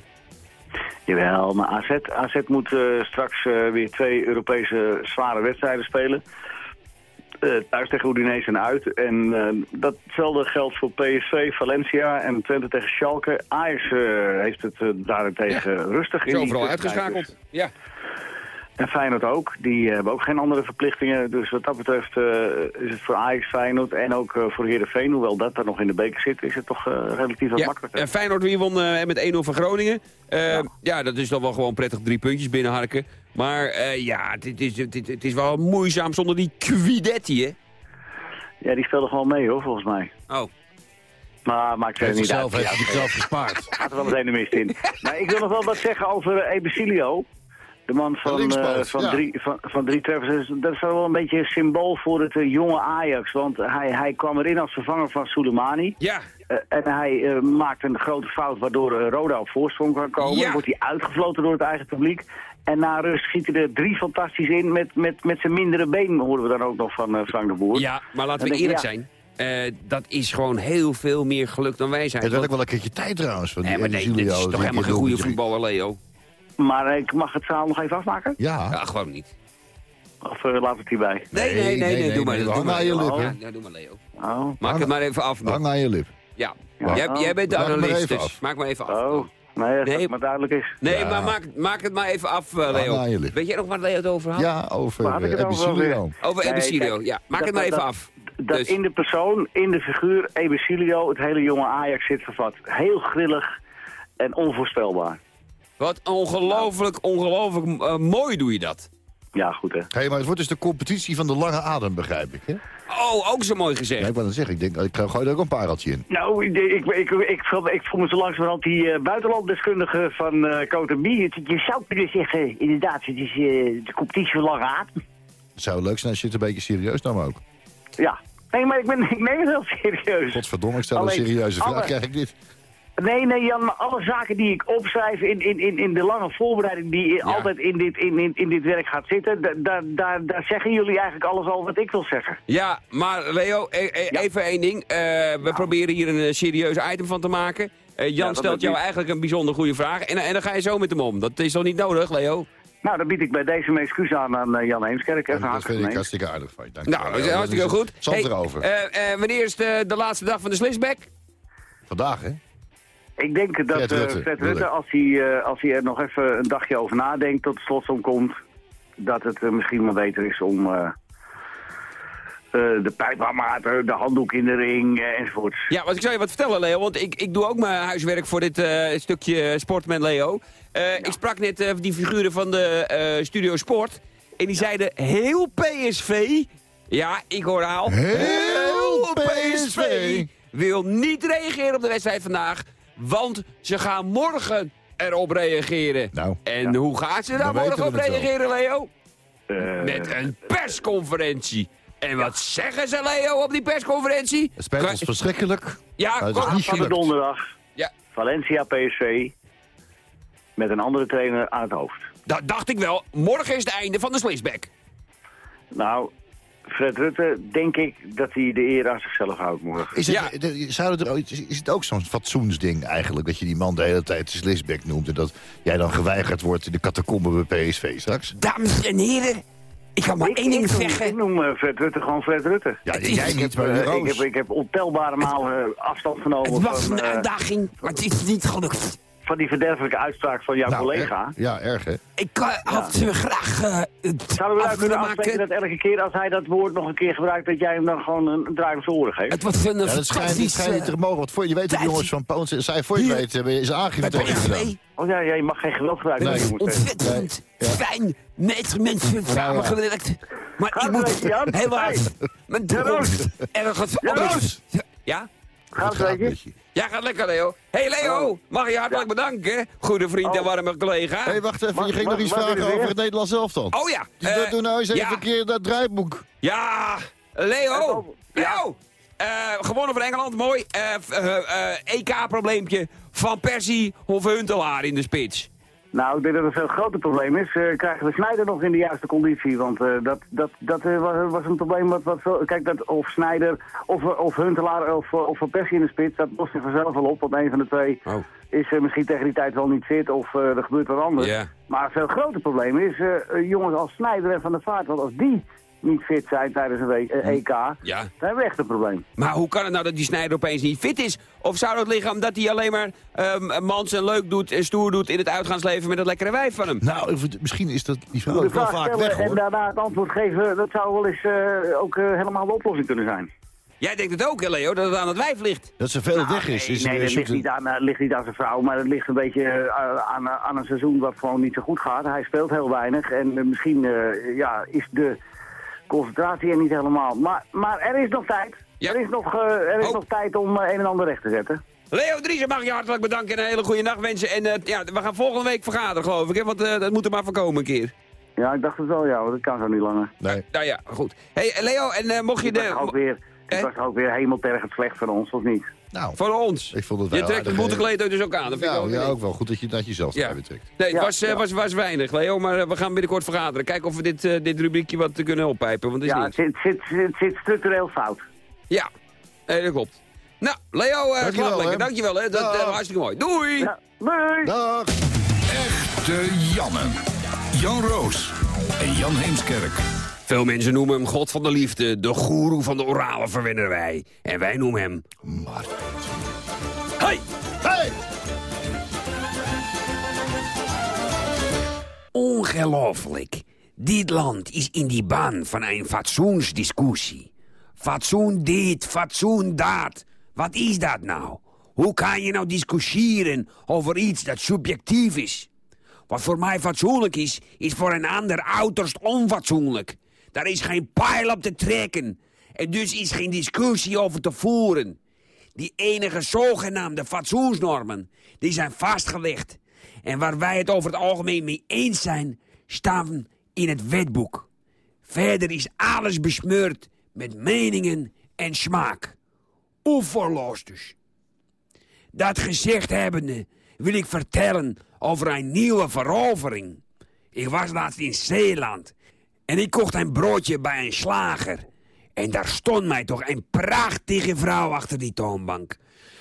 Jawel, maar AZ, AZ moet eh, straks weer twee Europese zware wedstrijden spelen. Eh, thuis tegen Udinese en uit. En eh, datzelfde geldt voor PSV, Valencia en Twente tegen Schalke. Ajax eh, heeft het daarentegen rustig is in overal uitgeschakeld. Ja. En Feyenoord ook. Die hebben ook geen andere verplichtingen. Dus wat dat betreft eh, is het voor Ajax, Feyenoord en ook eh, voor Heerenveen... hoewel dat daar nog in de beker zit, is het toch eh, relatief wat ja. makkelijker. En Feyenoord weer won eh, met 1-0 van Groningen. Eh, ja. dat is dan wel gewoon prettig drie puntjes binnenharken. Maar eh, ja, het is, het, is- het is wel moeizaam zonder die Quidetti, hè? Ja, die speelde gewoon mee hoor, volgens mij. Oh. Maar maakt heeft niet uit. zichzelf, heeft hij zichzelf gespaard. gaat er wel meteen de mist in. <laughs> nou, ik wil nog wel wat zeggen over uh, Ebesilio. De man van, eh, van, ja. drie, van, van drie treffers. Dus Dat is wel een beetje een symbool voor het eh, jonge Ajax. Want hij, hij kwam erin als vervanger van Soleimani. Ja. Eh, en hij eh, maakte een grote fout waardoor Roda op voorsprong kan komen. Ja. Dan wordt hij uitgefloten door het eigen publiek. En na rust schiet hij er drie fantastisch in. Met, met, met zijn mindere been horen we dan ook nog van Frank de Boer. ja, maar laten we eerlijk ja. zijn. Eh, dat is gewoon heel veel meer geluk dan wij zijn. Het werd ook wel een keertje tijd trouwens. Van die Nee, maar nee, dit is toch helemaal geen goede voetballer, Leo? Maar eh, ik mag het verhaal nog even afmaken? Ja. Ja, gewoon niet. Of uh, laat het hierbij? Nee, nee, nee, nee, nee, doe maar. nee, doe hang maar. aan je Leo. lippen. Ja, doe maar, Leo. Oh. Maak het maar even af. Hang aan je lip. Ja. Ja. Jij, jij bent de Maak het maar analist, even dus af. maak maar even af. Oh, nee, maar duidelijk is. Nee, Ja. maar maak, maak het maar even af, uh, aan Leo. je lip. Weet jij nog waar Leo het over had? Ja, over Waar had ik het uh, over Ebesilio. Over kijk, ja. Maak dat- het maar even dat- af. Dat Dus- in de persoon, in de figuur, Ebesilio, het hele jonge Ajax zit vervat. Heel grillig en onvoorspelbaar. Wat ongelooflijk, ongelooflijk eh, mooi doe je dat. Ja, goed hè. Hey, maar het wordt dus de competitie van de lange adem, begrijp ik. Hè? Oh, ook zo mooi Ja, gezegd. ik wou dat zeggen. Ik denk, ik gooi er ook een pareltje in. Nou, ik, ik, ik, ik, voel, ik voel me zo langzamerhand die eh, buitenlanddeskundige van eh Cotabie. Het- Je zou kunnen zeggen, inderdaad, het is eh, de competitie van lange adem. Het zou leuk zijn als je het een beetje serieus nam ook. Ja. Nee, maar ik, ben, ik neem het heel serieus. Godverdomme, ik stel een serieuze vraag. Krijg ik dit? Nee, nee, Jan, maar alle zaken die ik opschrijf in, in, in, in de lange voorbereiding die altijd in dit, in, in, in dit werk gaat zitten, da- daar daar daar zeggen jullie eigenlijk alles al wat ik wil zeggen. Ja, maar Leo, e- e- Ja. even één ding. Eh, we proberen hier een eh, serieus item van te maken. Eh, Jan stelt jou eigenlijk een bijzonder goede vraag. En, en dan ga je zo met hem om. Dat is toch niet nodig, Leo? Nou, dan bied ik bij deze mijn excuus aan aan Jan Heemskerk. Even dat vind ik hartstikke aardig van je. Dank Nou, dat is hartstikke goed. Zand Hey, erover. eh, eh, wanneer is de, de laatste dag van de Slisback? Vandaag, hè? Ik denk dat Fred eh, Rutte, Fred als hij, eh, als hij er nog even een dagje over nadenkt tot de slotsom komt, dat het eh, misschien wel beter is om eh, eh, de pijpaanmater, de handdoek in de ring eh, enzovoort. Ja, want ik zou je wat vertellen, Leo, want ik, ik doe ook mijn huiswerk voor dit eh, stukje sport met Leo. Eh, Ik sprak net eh, die figuren van de eh, Studio Sport en die zeiden heel PSV, ja, ik hoor al, Heel PSV wil niet reageren op de wedstrijd vandaag, want ze gaan morgen erop reageren. Nou, en hoe gaan ze daar morgen op wel. reageren, Leo? Eh, Met een persconferentie. En wat zeggen ze, Leo, op die persconferentie? Het spijt ons verschrikkelijk. Ja, het is kom- Van de donderdag, ja, Valencia PSV, met een andere trainer aan het hoofd. dat dacht ik wel. Morgen is het einde van de Slisback. Nou, Fred Rutte, denk ik dat hij de eer aan zichzelf houdt morgen. Is het, Ja. de- zouden er, ooit- is het ook zo'n fatsoensding eigenlijk... dat je die man de hele tijd Slisbeck noemt... en dat jij dan geweigerd wordt in de catacombe bij PSV straks? Dames en heren, ik kan maar Ik- één ding ik noem- zeggen. Ik noem eh, Fred Rutte gewoon Fred Rutte. Ja, jij niet, maar Eh, ik, heb, Roos. ik heb ontelbare malen eh, afstand genomen Het was van, een eh, uitdaging, maar het is niet gelukt. Van die verderfelijke uitspraak van jouw Nou, collega. ja, erg hè? Ik eh, had ze graag eh, Zouden we kunnen afspreken maken. dat elke keer als hij dat woord nog een keer gebruikt... dat jij hem dan gewoon een, draai om zijn oren geeft? Het was een Ja, dat schijnt, dat schijnt niet te mogen. Want voor je weet, de tijd. jongens van Poons zij voor je weet, hebben is aangifte bij tegen gedaan. PSV. Oh ja, ja, je mag geen geweld gebruiken. Nee. dat. Ontzettend Nee, ja. fijn met mensen samengewerkt. Maar Gaat ik het moet helaas mijn toekomst ergens Ja, anders... Roos. Ja? Gaat Het gaat. Ja, gaat lekker, Leo. hey, Leo, mag je hartelijk bedanken. Goede vriend en Oh. warme collega. Hé, hey, wacht even. Mag- je ging mag- nog iets vragen over het Nederlands elftal. Oh ja. Dus eh, dat doen nou eens even ja. een keer dat draaiboek. Ja, Leo. Ja. Leo. Eh, gewonnen van Engeland, mooi. Eh, eh, eh, EK-probleempje van Persie of Huntelaar in de spits. Nou, ik denk dat het een groter probleem is. Eh, krijgen we Snijder nog in de juiste conditie? Want eh, dat, dat, dat eh, was, een probleem wat, wat zo... Kijk, dat of Snijder of, of Huntelaar of, of Van Persie in de spits, dat lost zich vanzelf wel op. Want een van de twee Oh. is eh, misschien tegen die tijd wel niet fit of er gebeurt wat anders. Maar een veel groter probleem is jongens als Snijder en Van der Vaart. Want als die niet fit zijn tijdens een week, eh, EK, dan Ja. hebben we echt een probleem. Maar hoe kan het nou dat die Snijder opeens niet fit is? Of zou dat liggen omdat hij alleen maar ehm, mans en leuk doet en stoer doet in het uitgaansleven met het lekkere wijf van hem? Nou, misschien is dat die vraag wel vaak stellen weg, en hoor. daarna het antwoord geven, dat zou wel eens eh, ook eh, helemaal de oplossing kunnen zijn. Jij denkt het ook, Leo, dat het aan het wijf ligt. Dat ze veel Nou, weg is. Nee, is nee dat ligt een- niet, aan, eh, ligt niet aan zijn vrouw, maar het ligt een beetje aan, aan een seizoen wat gewoon niet zo goed gaat. Hij speelt heel weinig en misschien eh, ja, is de concentratie er niet helemaal. Maar, maar er is nog tijd. Ja. Er is nog, eh, er is Oh. nog tijd om eh, een en ander recht te zetten. Leo Driessen mag je hartelijk bedanken en een hele goede nacht wensen. En eh, ja, we gaan volgende week vergaderen, geloof ik, hè, want eh, dat moet er maar voorkomen een keer. Ja, ik dacht het wel, ja, want dat kan zo niet langer. Nee. Nou ja, goed. hey, Leo, en eh, mocht je Het was toch ook de... weer, Eh? het was ook weer hemeltergend slecht van ons, of niet? Nou, Voor ons. Ik vond het je trekt het boetekleed dus ook aan. Dat vind ik nou, ook ja, ook wel goed dat je dat jezelf Ja. erbij betrekt. Nee, het Ja, was, eh, ja. was, was weinig, Leo, maar eh, we gaan binnenkort vergaderen. Kijken of we dit, eh, dit rubriekje wat te kunnen oppijpen, want het is Ja, niet. het zit, zit, zit, zit structureel fout. Ja, eh, dat klopt. Nou, Leo, eh Dankjewel, klap lekker. Dankjewel, hè. Dat was hartstikke mooi. Doei! Ja, nee! Dag! Echte Janne. Jan Roos en Jan Heemskerk. Veel mensen noemen hem God van de liefde, de goeroe van de orale verwennerij. En wij noemen hem... Maar... Hey! Hey! Ongelooflijk. Dit land is in die baan van een fatsoensdiscussie. Fatsoen dit, fatsoen dat. Wat is dat nou? Hoe kan je nou discussiëren over iets dat subjectief is? Wat voor mij fatsoenlijk is, is voor een ander uiterst onfatsoenlijk. Daar is geen pijl op te trekken. En dus is geen discussie over te voeren. Die enige zogenaamde fatsoensnormen, die zijn vastgelegd. En waar wij het over het algemeen mee eens zijn, staan in het wetboek. Verder is alles besmeurd met meningen en smaak. Oeverloos dus. Dat gezegd hebbende wil ik vertellen over een nieuwe verovering. Ik was laatst in Zeeland en ik kocht een broodje bij een slager. En daar stond mij toch een prachtige vrouw achter die toonbank.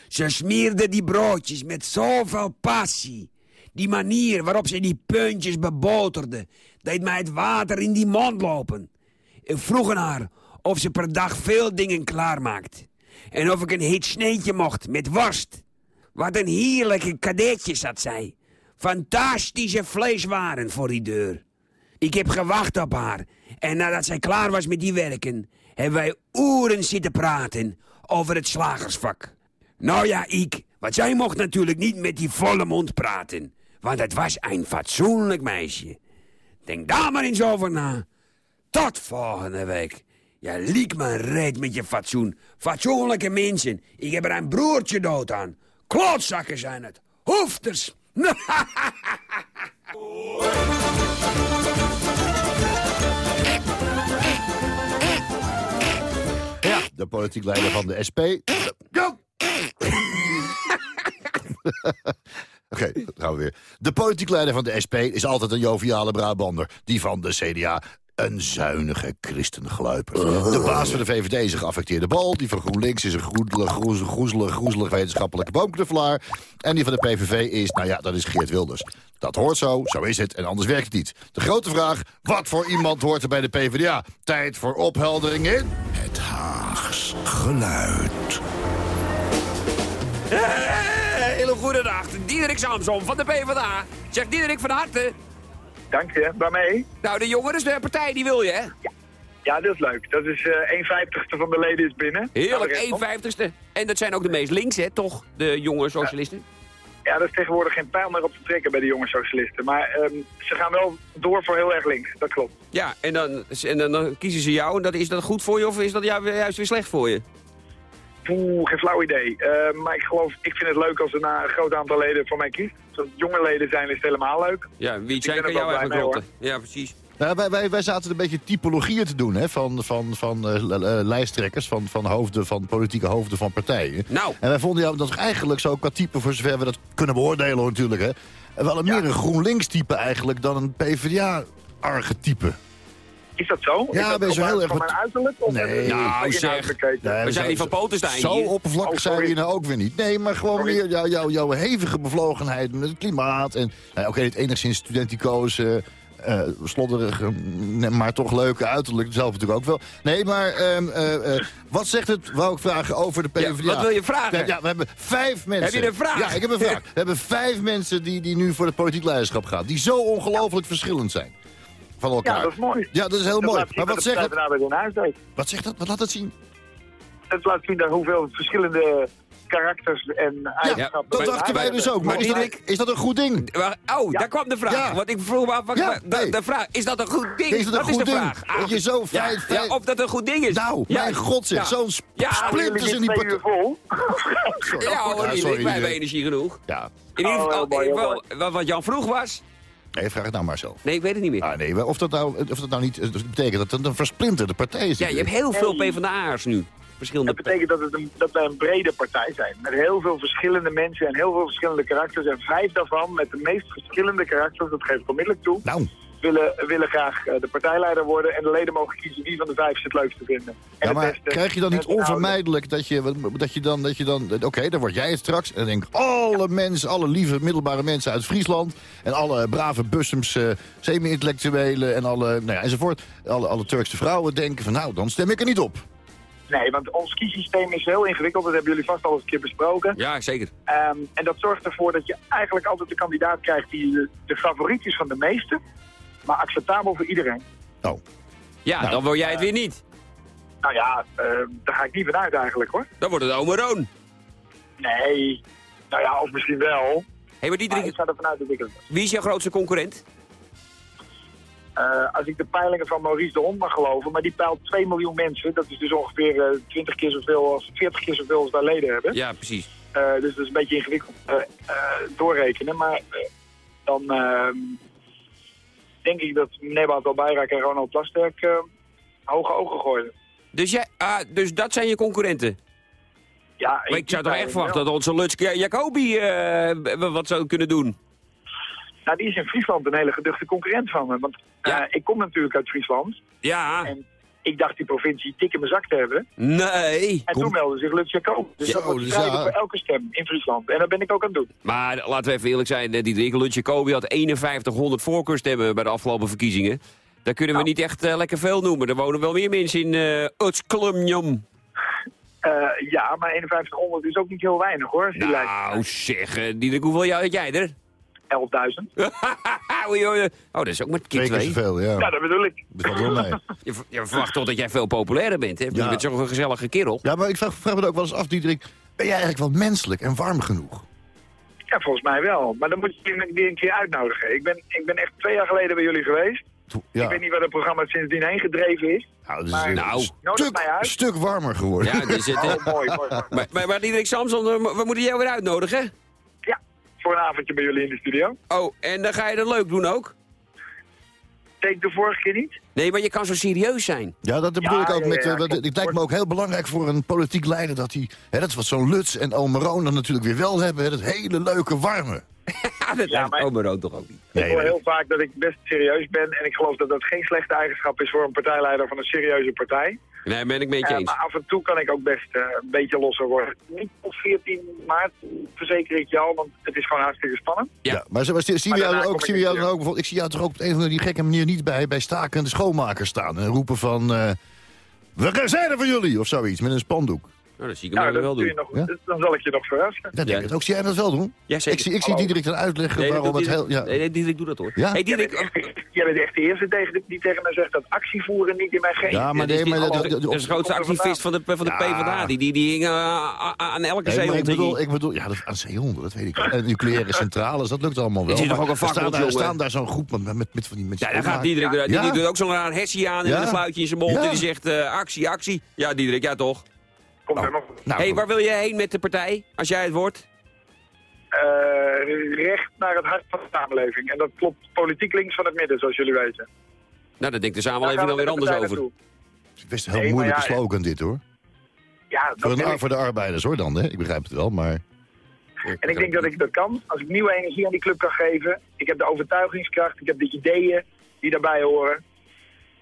Ze smeerde die broodjes met zoveel passie. Die manier waarop ze die puntjes beboterde... deed mij het water in die mond lopen. Ik vroeg haar of ze per dag veel dingen klaarmaakt. En of ik een heet sneetje mocht met worst. Wat een heerlijke kadetje, zat zij. Fantastische vleeswaren voor die deur. Ik heb gewacht op haar. En nadat zij klaar was met die werken... hebben wij uren zitten praten over het slagersvak. Nou ja, ik. Want zij mocht natuurlijk niet met die volle mond praten. Want het was een fatsoenlijk meisje. Denk daar maar eens over na. Tot volgende week. Ja, liek me reet met je fatsoen. Fatsoenlijke mensen. Ik heb er een broertje dood aan. Klootzakken zijn het. Hoefters. <laughs> <laughs> de politiek leider van de SP. <laughs> Oké, dan gaan we weer. De politiek leider van de SP is altijd een joviale Brabander. Die van de CDA een zuinige christengluiper. De baas van de VVD is een geaffecteerde bal. Die van GroenLinks is een groezelig, groezelig, groezelig wetenschappelijke boomknuffelaar. En die van de PVV is, nou ja, dat is Geert Wilders. Dat hoort zo, zo is het en anders werkt het niet. De grote vraag, wat voor iemand hoort er bij de PvdA? Tijd voor opheldering in... Het Haags geluid. Hele goede dag. Diederik Samson van de PvdA. Zeg Diederik van harte. Dank je. Waarmee? Nou, de jongens, de partij, die wil je, hè? Ja, dat is leuk. Dat is eh 1 vijftigste van de leden is binnen. Heerlijk, rest 1 nog? vijftigste. En dat zijn ook de meest links, hè, toch? De jonge socialisten. Ja, er is tegenwoordig geen pijl meer op te trekken bij de jonge socialisten. Maar ehm, ze gaan wel door voor heel erg links. Dat klopt. Ja, en, dan, en dan, kiezen ze jou. En dat, is dat goed voor je of is dat jou- juist weer slecht voor je? Oeh, geen flauw idee. Eh, maar ik geloof, ik vind het leuk als er na een groot aantal leden voor mij kiest. Als jonge leden zijn, is het helemaal leuk. Ja, wie het zijn kan er jou wel eigenlijk rotten. Ja, precies. Nou, wij, wij, wij zaten een beetje typologieën te doen hè, van, van, van eh, eh, lijsttrekkers, van, van, hoofden, van politieke hoofden van partijen. Nou, En wij vonden jou dat eigenlijk zo qua type, voor zover we dat kunnen beoordelen hoor, natuurlijk, hè, wel een meer een GroenLinks-type eigenlijk dan een PvdA-archetype. Is dat zo? Ja, is dat ben je zo heel erg van mijn uiterlijk? Of Nee. Nou, zeg. Nee, we zijn niet van Potenstein Zo oppervlakkig Oh, zijn we sorry. hier nou ook weer niet. Nee, maar gewoon Sorry. meer jouw jou, jouw hevige bevlogenheid met het klimaat. En nou, oké, het enigszins studenticoos, slodderig, eh, nee, maar toch leuke uiterlijk. Zelf natuurlijk ook wel. Nee, maar ehm, eh, eh, wat zegt het, wou ik vragen, over de Ja, PvdA? wat wil je vragen? Ja, ja, we hebben vijf mensen. Heb je een vraag? Ja, ik heb een vraag. We hebben vijf mensen die, die nu voor het politiek leiderschap gaan. Die zo ongelooflijk verschillend zijn. Van elkaar. Ja, dat is mooi. Ja, dat is heel Dat mooi. Maar wat dat zegt het? Wat zegt dat? Wat laat het zien? Het laat zien dat hoeveel verschillende karakters en eigenschappen... Dat maar- dachten wij dus ook. Maar is dat, is dat een goed ding? Oh, daar kwam de vraag. Ja. Want ik vroeg me af, wat- Ja, de, nee. de vraag, is dat een goed ding? Is dat een is goed de ding? vraag. Ah, Dat je zo ja, ja, feit- of dat een goed ding is. Nou, ja. mijn god zeg, Ja. zo'n sp Ja, splinters in die partij. uur vol. Sorry. Ja, hoor, Ja, sorry, wij hebben Diederik. energie genoeg. Ja, In ieder Oh, geval, wat- wat Jan vroeg was... nee, vraag het nou maar zelf. Nee, ik weet het niet meer. Ah, nee, of dat nou, of dat nou niet dat betekent dat het een versplinterde partij is. Ja, je hebt heel veel PvdA'ers nu. Verschillende... Dat betekent dat, het een, dat wij een brede partij zijn. Met heel veel verschillende mensen en heel veel verschillende karakters. En vijf daarvan met de meest verschillende karakters, dat geef ik onmiddellijk toe, Nou, willen, willen graag eh, de partijleider worden. En de leden mogen kiezen wie van de vijf ze het leukste vinden. En ja, het maar beste. krijg je dan niet onvermijdelijk dat je, dat je dan, dat je dan oké, dan word jij het straks. En dan denk ik, alle mensen, alle lieve middelbare mensen uit Friesland. En alle brave Bussums, eh, semi-intellectuelen en alle, nou ja, enzovoort. Alle, alle Turkse vrouwen denken van, nou, dan stem ik er niet op. Nee, want ons kiesysteem is heel ingewikkeld. Dat hebben jullie vast al eens een keer besproken. Ja, zeker. Ehm, en dat zorgt ervoor dat je eigenlijk altijd de kandidaat krijgt die de, de favoriet is van de meesten. Maar acceptabel voor iedereen. Oh, Ja, Nou, dan wil jij het weer niet. Nou ja, ehm, daar ga ik niet vanuit eigenlijk hoor. Dan wordt het ome Roon. Nee. Nou ja, of misschien wel. Hé, maar Maar Diederik, ik ga er vanuit dat ik het wie is jouw grootste concurrent? Eh, als ik de peilingen van Maurice de Hond mag geloven, maar die peilt 2 miljoen mensen. Dat is dus ongeveer eh 20 keer zoveel als 40 keer zoveel als wij leden hebben. Ja, precies. Eh, dus dat is een beetje ingewikkeld eh, eh, doorrekenen. Maar eh, dan ehm, denk ik dat Batel Bijraak en Ronald Plasterk eh, hoge ogen gooien. Dus, jij, ah, dus dat zijn je concurrenten? Ja, Maar ik zou toch echt verwachten dat onze Lutske Jacobi eh, wat zou kunnen doen? Nou, die is in Friesland een hele geduchte concurrent van me. Want eh, Ja. ik kom natuurlijk uit Friesland. Ja, En Ik dacht die provincie dik in mijn zak te hebben. Nee. En toen meldde zich Lutz Jacob. Dus Ja, dat wordt dus strijden ja. voor elke stem in Friesland. En dat ben ik ook aan het doen. Maar laten we even eerlijk zijn, eh, Diederik. Lutje Kobi had 5100 voorkeurstemmen bij de afgelopen verkiezingen. Daar kunnen we niet echt eh, lekker veel noemen. Er wonen wel meer mensen in uh, Utsklumjum. Eh, ja, maar 5100 is ook niet heel weinig hoor. Die Nou zeg, Diederik, hoeveel jij er? 11.000. <laughs> Oei, oei, oei. oh, dat is ook met keer Twee keer twee. zoveel, ja. Ja, dat bedoel ik. Dat wel mee. <laughs> Je, je verwacht toch dat jij veel populairder bent, hè? Je bent zo'n gezellige kerel. Ja, maar ik vraag, vraag me ook wel eens af, Diederik. Ben jij eigenlijk wel menselijk en warm genoeg? Ja, volgens mij wel. Maar dan moet je me die een keer uitnodigen. Ik ben, ik ben echt twee jaar geleden bij jullie geweest. Ja. Ik weet niet waar het programma sindsdien heen gedreven is. Nou, dat is Maar- een Nou, stuk, warmer geworden. Ja, dus het, Oh, mooi, mooi, mooi. maar, maar, maar Diederik Samson, eh, we moeten jou weer uitnodigen. Voor een avondje bij jullie in de studio. Oh, en dan ga je dat leuk doen ook? Deed ik de vorige keer niet? Nee, maar je kan zo serieus zijn. Ja, dat bedoel Ja, ik ook ja, met. ja, eh, het lijkt me ook heel belangrijk voor een politiek leider dat hij. Hè, dat is wat zo'n Lutz en Omeroon dan natuurlijk weer wel hebben. Hè, dat hele leuke warme. <laughs> Ja, dat Ja, heeft maar- Omeroon toch ook niet. Nee, ik hoor nee. heel vaak dat ik best serieus ben. En ik geloof dat dat geen slechte eigenschap is voor een partijleider van een serieuze partij. Nee, ben ik met je Eh, eens. maar af en toe kan ik ook best eh, een beetje losser worden. Niet op 14 maart, verzeker ik al, want het is gewoon hartstikke spannend. Ja. Ja. maar, zo- maar zien we jou ook, zien we jou dan ook bijvoorbeeld, ik zie jou toch ook op een of andere gekke manier niet bij, bij stakende schoonmakers staan. En roepen van. eh, we zijn er voor jullie of zoiets met een spandoek. Nou, dat zie ik hem wel dat doe doen. nog, Ja? Dan zal ik je nog verrassen. Dat denk ik het ook. Zie jij dat wel doen? Ja, zeker. Ik zie, ik zie. Diederik dan uitleggen Nee, waarom het heel. Diederik- Ja. Nee, nee, Diederik doet dat hoor. Ja? Hey, Jij Diederik, bent, echt, jij bent echt de eerste tegen, die tegen mij zegt dat actievoeren niet in mijn geen. Ja, maar dat is nee, maar dat- dat- dat- dat is de grootste er activist van de, van de Ja. PvdA. Die, die, die hing eh, aan elke Nee, zeehond. ik bedoel, ik bedoel, ja, dat, aan zeehonden, dat weet ik wel. En nucleaire centrales, dat lukt allemaal wel. Toch Maar ook een er staan vakbond, daar, jongen? staan daar zo'n groep met, met, met van die... Met Ja, die dan gaat. Diederik, er- die, doet ook zo'n raar hersie aan en een fluitje in zijn mond. En die zegt eh, actie, actie. Ja, Diederik, ja toch. Komt Oh. helemaal goed. Nou, hey, goed. waar wil je heen met de partij, als jij het wordt? Eh, recht naar het hart van de samenleving. En dat klopt politiek links van het midden, zoals jullie weten. Nou, daar denkt de samenleving dan we weer anders over. Het is best een heel Nee, maar moeilijke ja, slogan dit, hoor. Ja, Voor, een, voor de arbeiders, hoor, dan. Hè? Ik begrijp het wel, maar... En ik denk dat ik dat kan. Als ik nieuwe energie aan die club kan geven. Ik heb de overtuigingskracht. Ik heb de ideeën die daarbij horen.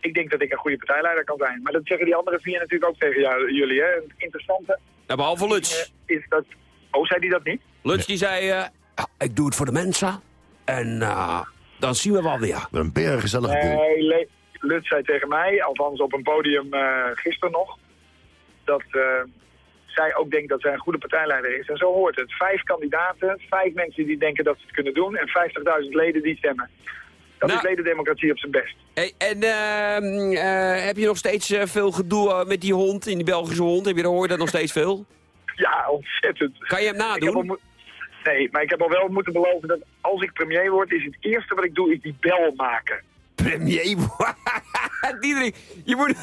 Ik denk dat ik een goede partijleider kan zijn. Maar dat zeggen die andere vier natuurlijk ook tegen jou, jullie. Hè? Het interessante Nou, behalve eh, Lutz. is dat... Oh, zei die dat niet? Lutz die zei, eh, ja, ik doe het voor de mensen. En eh, dan zien we wel weer. Een berengezellige boel. Nee, Le- Lutz zei tegen mij, althans op een podium eh, gisteren nog... dat eh, zij ook denkt dat zij een goede partijleider is. En zo hoort het. Vijf kandidaten, vijf mensen die denken dat ze het kunnen doen... en 50.000 leden die stemmen. Dat Nou. is ledendemocratie op zijn best. Hey, en ehm, eh, heb je nog steeds eh, veel gedoe eh, met die hond, in die Belgische hond? Heb je, hoor je dat nog steeds veel? <laughs> Ja, ontzettend. Kan je hem nadoen? nee, maar ik heb al wel moeten beloven dat als ik premier word... is het eerste wat ik doe, is die bel maken. Premier. <laughs> Diederik, je moet... <laughs>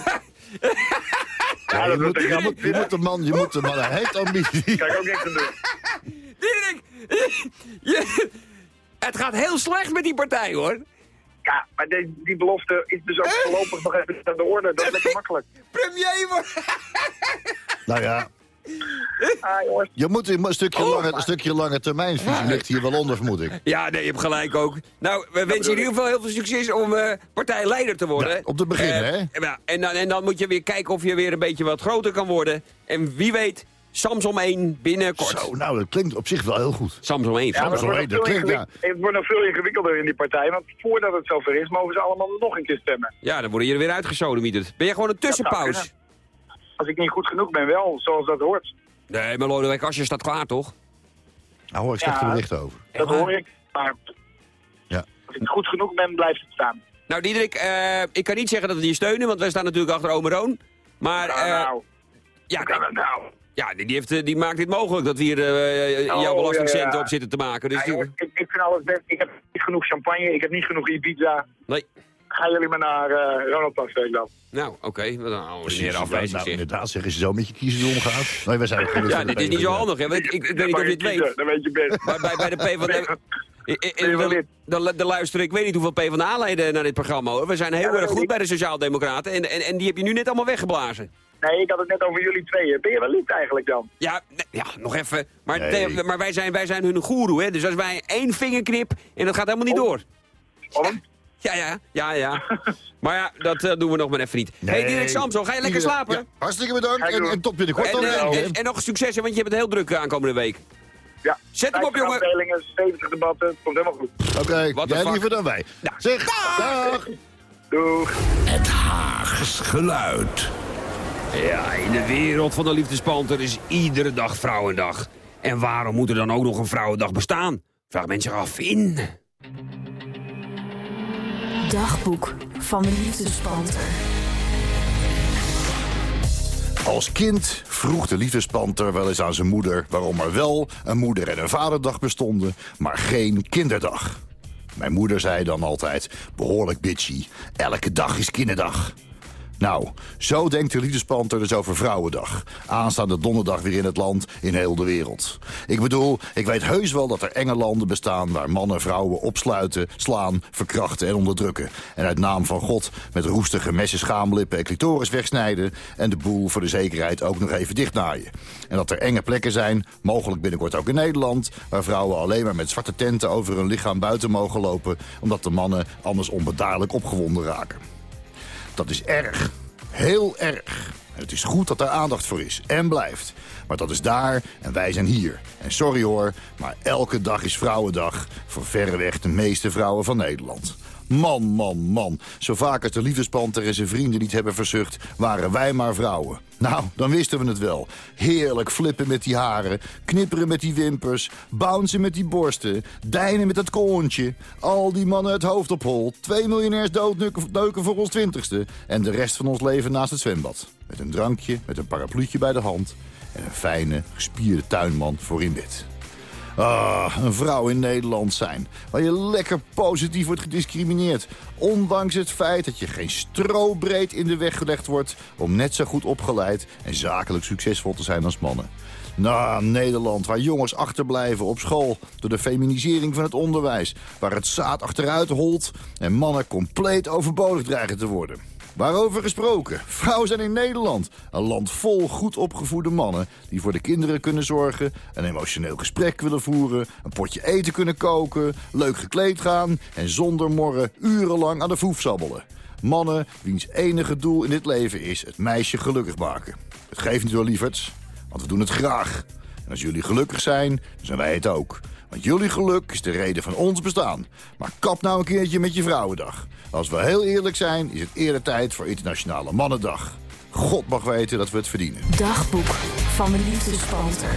Ja, dat je, moet, je, een moet, je moet de man, je moet de man, hij heeft ambitie. Kan ik ook niks aan doen. Diederik, je, het gaat heel slecht met die partij, hoor. Ja, maar die, die belofte is dus ook voorlopig nog even aan de orde. Dat is lekker makkelijk. Premier wordt... Nou ja, Ah, jongens. je moet een stukje, Oh, lange, een stukje lange termijnvisie ligt hier wel onder, vermoed ik. Ja, nee, je hebt gelijk ook. Nou, we wensen in ieder geval heel veel succes om eh, partijleider te worden. Ja, op te beginnen, Eh, hè? Ja, en, dan, en dan moet je weer kijken of je weer een beetje wat groter kan worden. En wie weet, Samsung 1 binnenkort. Zo, nou, dat klinkt op zich wel heel goed. Samsung 1. Ja, heet nog dat veel klinkt, ingewikkeld- het wordt nog veel ingewikkelder in die partij. Want voordat het zover is, mogen ze allemaal nog een keer stemmen. Ja, dan worden jullie weer uitgesodemieterd. Ben je gewoon een tussenpauze? Als ik niet goed genoeg ben, wel, zoals dat hoort. Nee, maar Lodewijk Asscher staat klaar, toch? Nou hoor ik slechte Ja. berichten over. Dat hoor ik. Maar Ja. als ik goed genoeg ben, blijft het staan. Nou, Diederik, eh, ik kan niet zeggen dat we je steunen, want wij staan natuurlijk achter Ome Roon. Maar, Nou, eh, nou, ja, het nou? Ja die, heeft, eh, die maakt dit mogelijk dat we hier eh, jouw Oh, belastingcenten ja, ja. op zitten te maken. Dus Ja, die- jongens, ik, ik vind alles best. Ik heb niet genoeg champagne, ik heb niet genoeg Ibiza. nee. Gaan jullie maar naar eh Ronald Plasveeg dan? Nou, oké. Precies, meneer nou, afwijzing nou, zeg. inderdaad, zeg, als je zo met je kiezen omgaat. Nee, wij zijn Ja, dit is niet zo <laughs> handig, hè? want Ik, ik, ik weet niet of je het weet. Dat weet je best. Maar bij, bij de PvdA... De, <laughs> de luisteren, ik weet niet hoeveel PvdA-leden naar dit programma hoor. We zijn heel erg goed bij de Sociaaldemocraten en, en, en die heb je nu net allemaal weggeblazen. Nee, ik had het net over jullie tweeën. Ben je wel lid eigenlijk dan? Ja, nee, ja nog even. Maar, Nee. de- maar wij, zijn, wij zijn hun goeroe, hè? Dus als wij één vinger knip en dat gaat helemaal niet Oh. door. Waarom? Ja, ja, ja, ja. <laughs> Maar ja, dat eh, doen we nog maar even niet. Hé, hey, Dirk Samson, ga je lekker slapen? ja, hartstikke bedankt en, en tot binnenkort En, dan weer. en, en nog succes, hè, want je hebt het heel druk eh, aankomende week. Ja. Zet hem op, 50 jongen. afdelingen, 70 debatten, het komt helemaal goed. Oké, the jij fuck? liever dan wij. Nou, Zeg, dag. Doeg. Het Haags geluid. Ja, in de wereld van de liefdespanter is iedere dag Vrouwendag. En waarom moet er dan ook nog een Vrouwendag bestaan? Vraag mensen af in. Dagboek van de liefdespanter. Als kind vroeg de liefdespanter wel eens aan zijn moeder... waarom er wel een moeder- en een vaderdag bestonden, maar geen kinderdag. Mijn moeder zei dan altijd, behoorlijk bitchy... elke dag is kinderdag. Nou, zo denkt de liefdespanter dus over Vrouwendag. Aanstaande donderdag weer in het land, in heel de wereld. Ik bedoel, ik weet heus wel dat er enge landen bestaan... waar mannen vrouwen opsluiten, slaan, verkrachten en onderdrukken. En uit naam van God met roestige messen, schaamlippen en clitoris wegsnijden... en de boel voor de zekerheid ook nog even dichtnaaien. En dat er enge plekken zijn, mogelijk binnenkort ook in Nederland... waar vrouwen alleen maar met zwarte tenten over hun lichaam buiten mogen lopen... omdat de mannen anders onbedaarlijk opgewonden raken. Dat is erg. Heel erg. Het is goed dat daar aandacht voor is. En blijft. Maar dat is daar en wij zijn hier. En sorry hoor, maar elke dag is Vrouwendag... voor verreweg de meeste vrouwen van Nederland. Man, man, man. Zo vaak als de liefdespanter en zijn vrienden niet hebben verzucht... waren wij maar vrouwen. Nou, dan wisten we het wel. Heerlijk flippen met die haren, knipperen met die wimpers... bouncen met die borsten, deinen met dat koontje... al die mannen het hoofd op hol... twee miljonairs doodneuken voor ons twintigste... en de rest van ons leven naast het zwembad. Met een drankje, met een parapluutje bij de hand... en een fijne, gespierde tuinman voor in bed. Ah, een vrouw in Nederland zijn. Waar je lekker positief wordt gediscrimineerd. Ondanks het feit dat je geen strobreed in de weg gelegd wordt... om net zo goed opgeleid en zakelijk succesvol te zijn als mannen. Nou, Nederland, waar jongens achterblijven op school... door de feminisering van het onderwijs. Waar het zaad achteruit holt en mannen compleet overbodig dreigen te worden. Waarover gesproken? Vrouwen zijn in Nederland. Een land vol goed opgevoede mannen die voor de kinderen kunnen zorgen... een emotioneel gesprek willen voeren, een potje eten kunnen koken... leuk gekleed gaan en zonder morren urenlang aan de voef sabbelen. Mannen wiens enige doel in dit leven is het meisje gelukkig maken. Het geeft niet door, lieverds, want we doen het graag. En als jullie gelukkig zijn, zijn wij het ook. Want jullie geluk is de reden van ons bestaan. Maar kap nou een keertje met je Vrouwendag. Als we heel eerlijk zijn, is het eerder tijd voor Internationale Mannendag. God mag weten dat we het verdienen. Dagboek van de liefdespanter.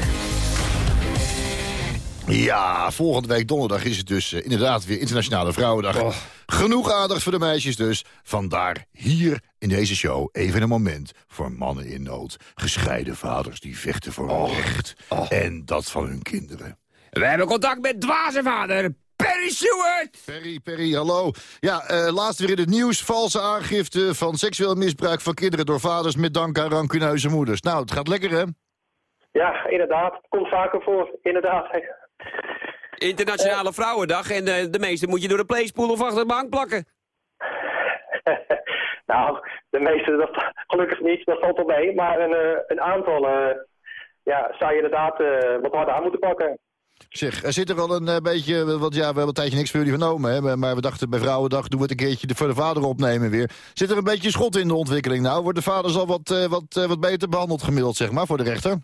Ja, volgende week donderdag is het dus eh, inderdaad weer Internationale Vrouwendag. Genoeg aandacht voor de meisjes dus. Vandaar hier in deze show even een moment voor mannen in nood. Gescheiden vaders die vechten voor hun recht. En dat van hun kinderen. We hebben contact met dwazenvader Perry Stewart. Perry, Perry, hallo. Ja, eh, laatst weer in het nieuws. Valse aangifte van seksueel misbruik van kinderen door vaders... met dank aan rancuneuze moeders. Nou, het gaat lekker, hè? Ja, inderdaad. Het komt vaker voor, inderdaad. Internationale Vrouwendag en eh, de meeste moet je door de playspool of achter de bank plakken. <laughs> nou, de meeste, dat, gelukkig niet, dat valt wel mee. Maar een, eh, een aantal eh, ja, zou je inderdaad eh, wat harder aan moeten pakken. Zeg, er zit er wel een eh, beetje... Want ja, we hebben een tijdje niks voor jullie vernomen, hè? Maar we dachten bij Vrouwendag doen we het een keertje voor de vader opnemen weer. Zit er een beetje schot in de ontwikkeling nou? Wordt de vaders al wat, eh, wat, eh, wat beter behandeld gemiddeld, zeg maar, voor de rechter?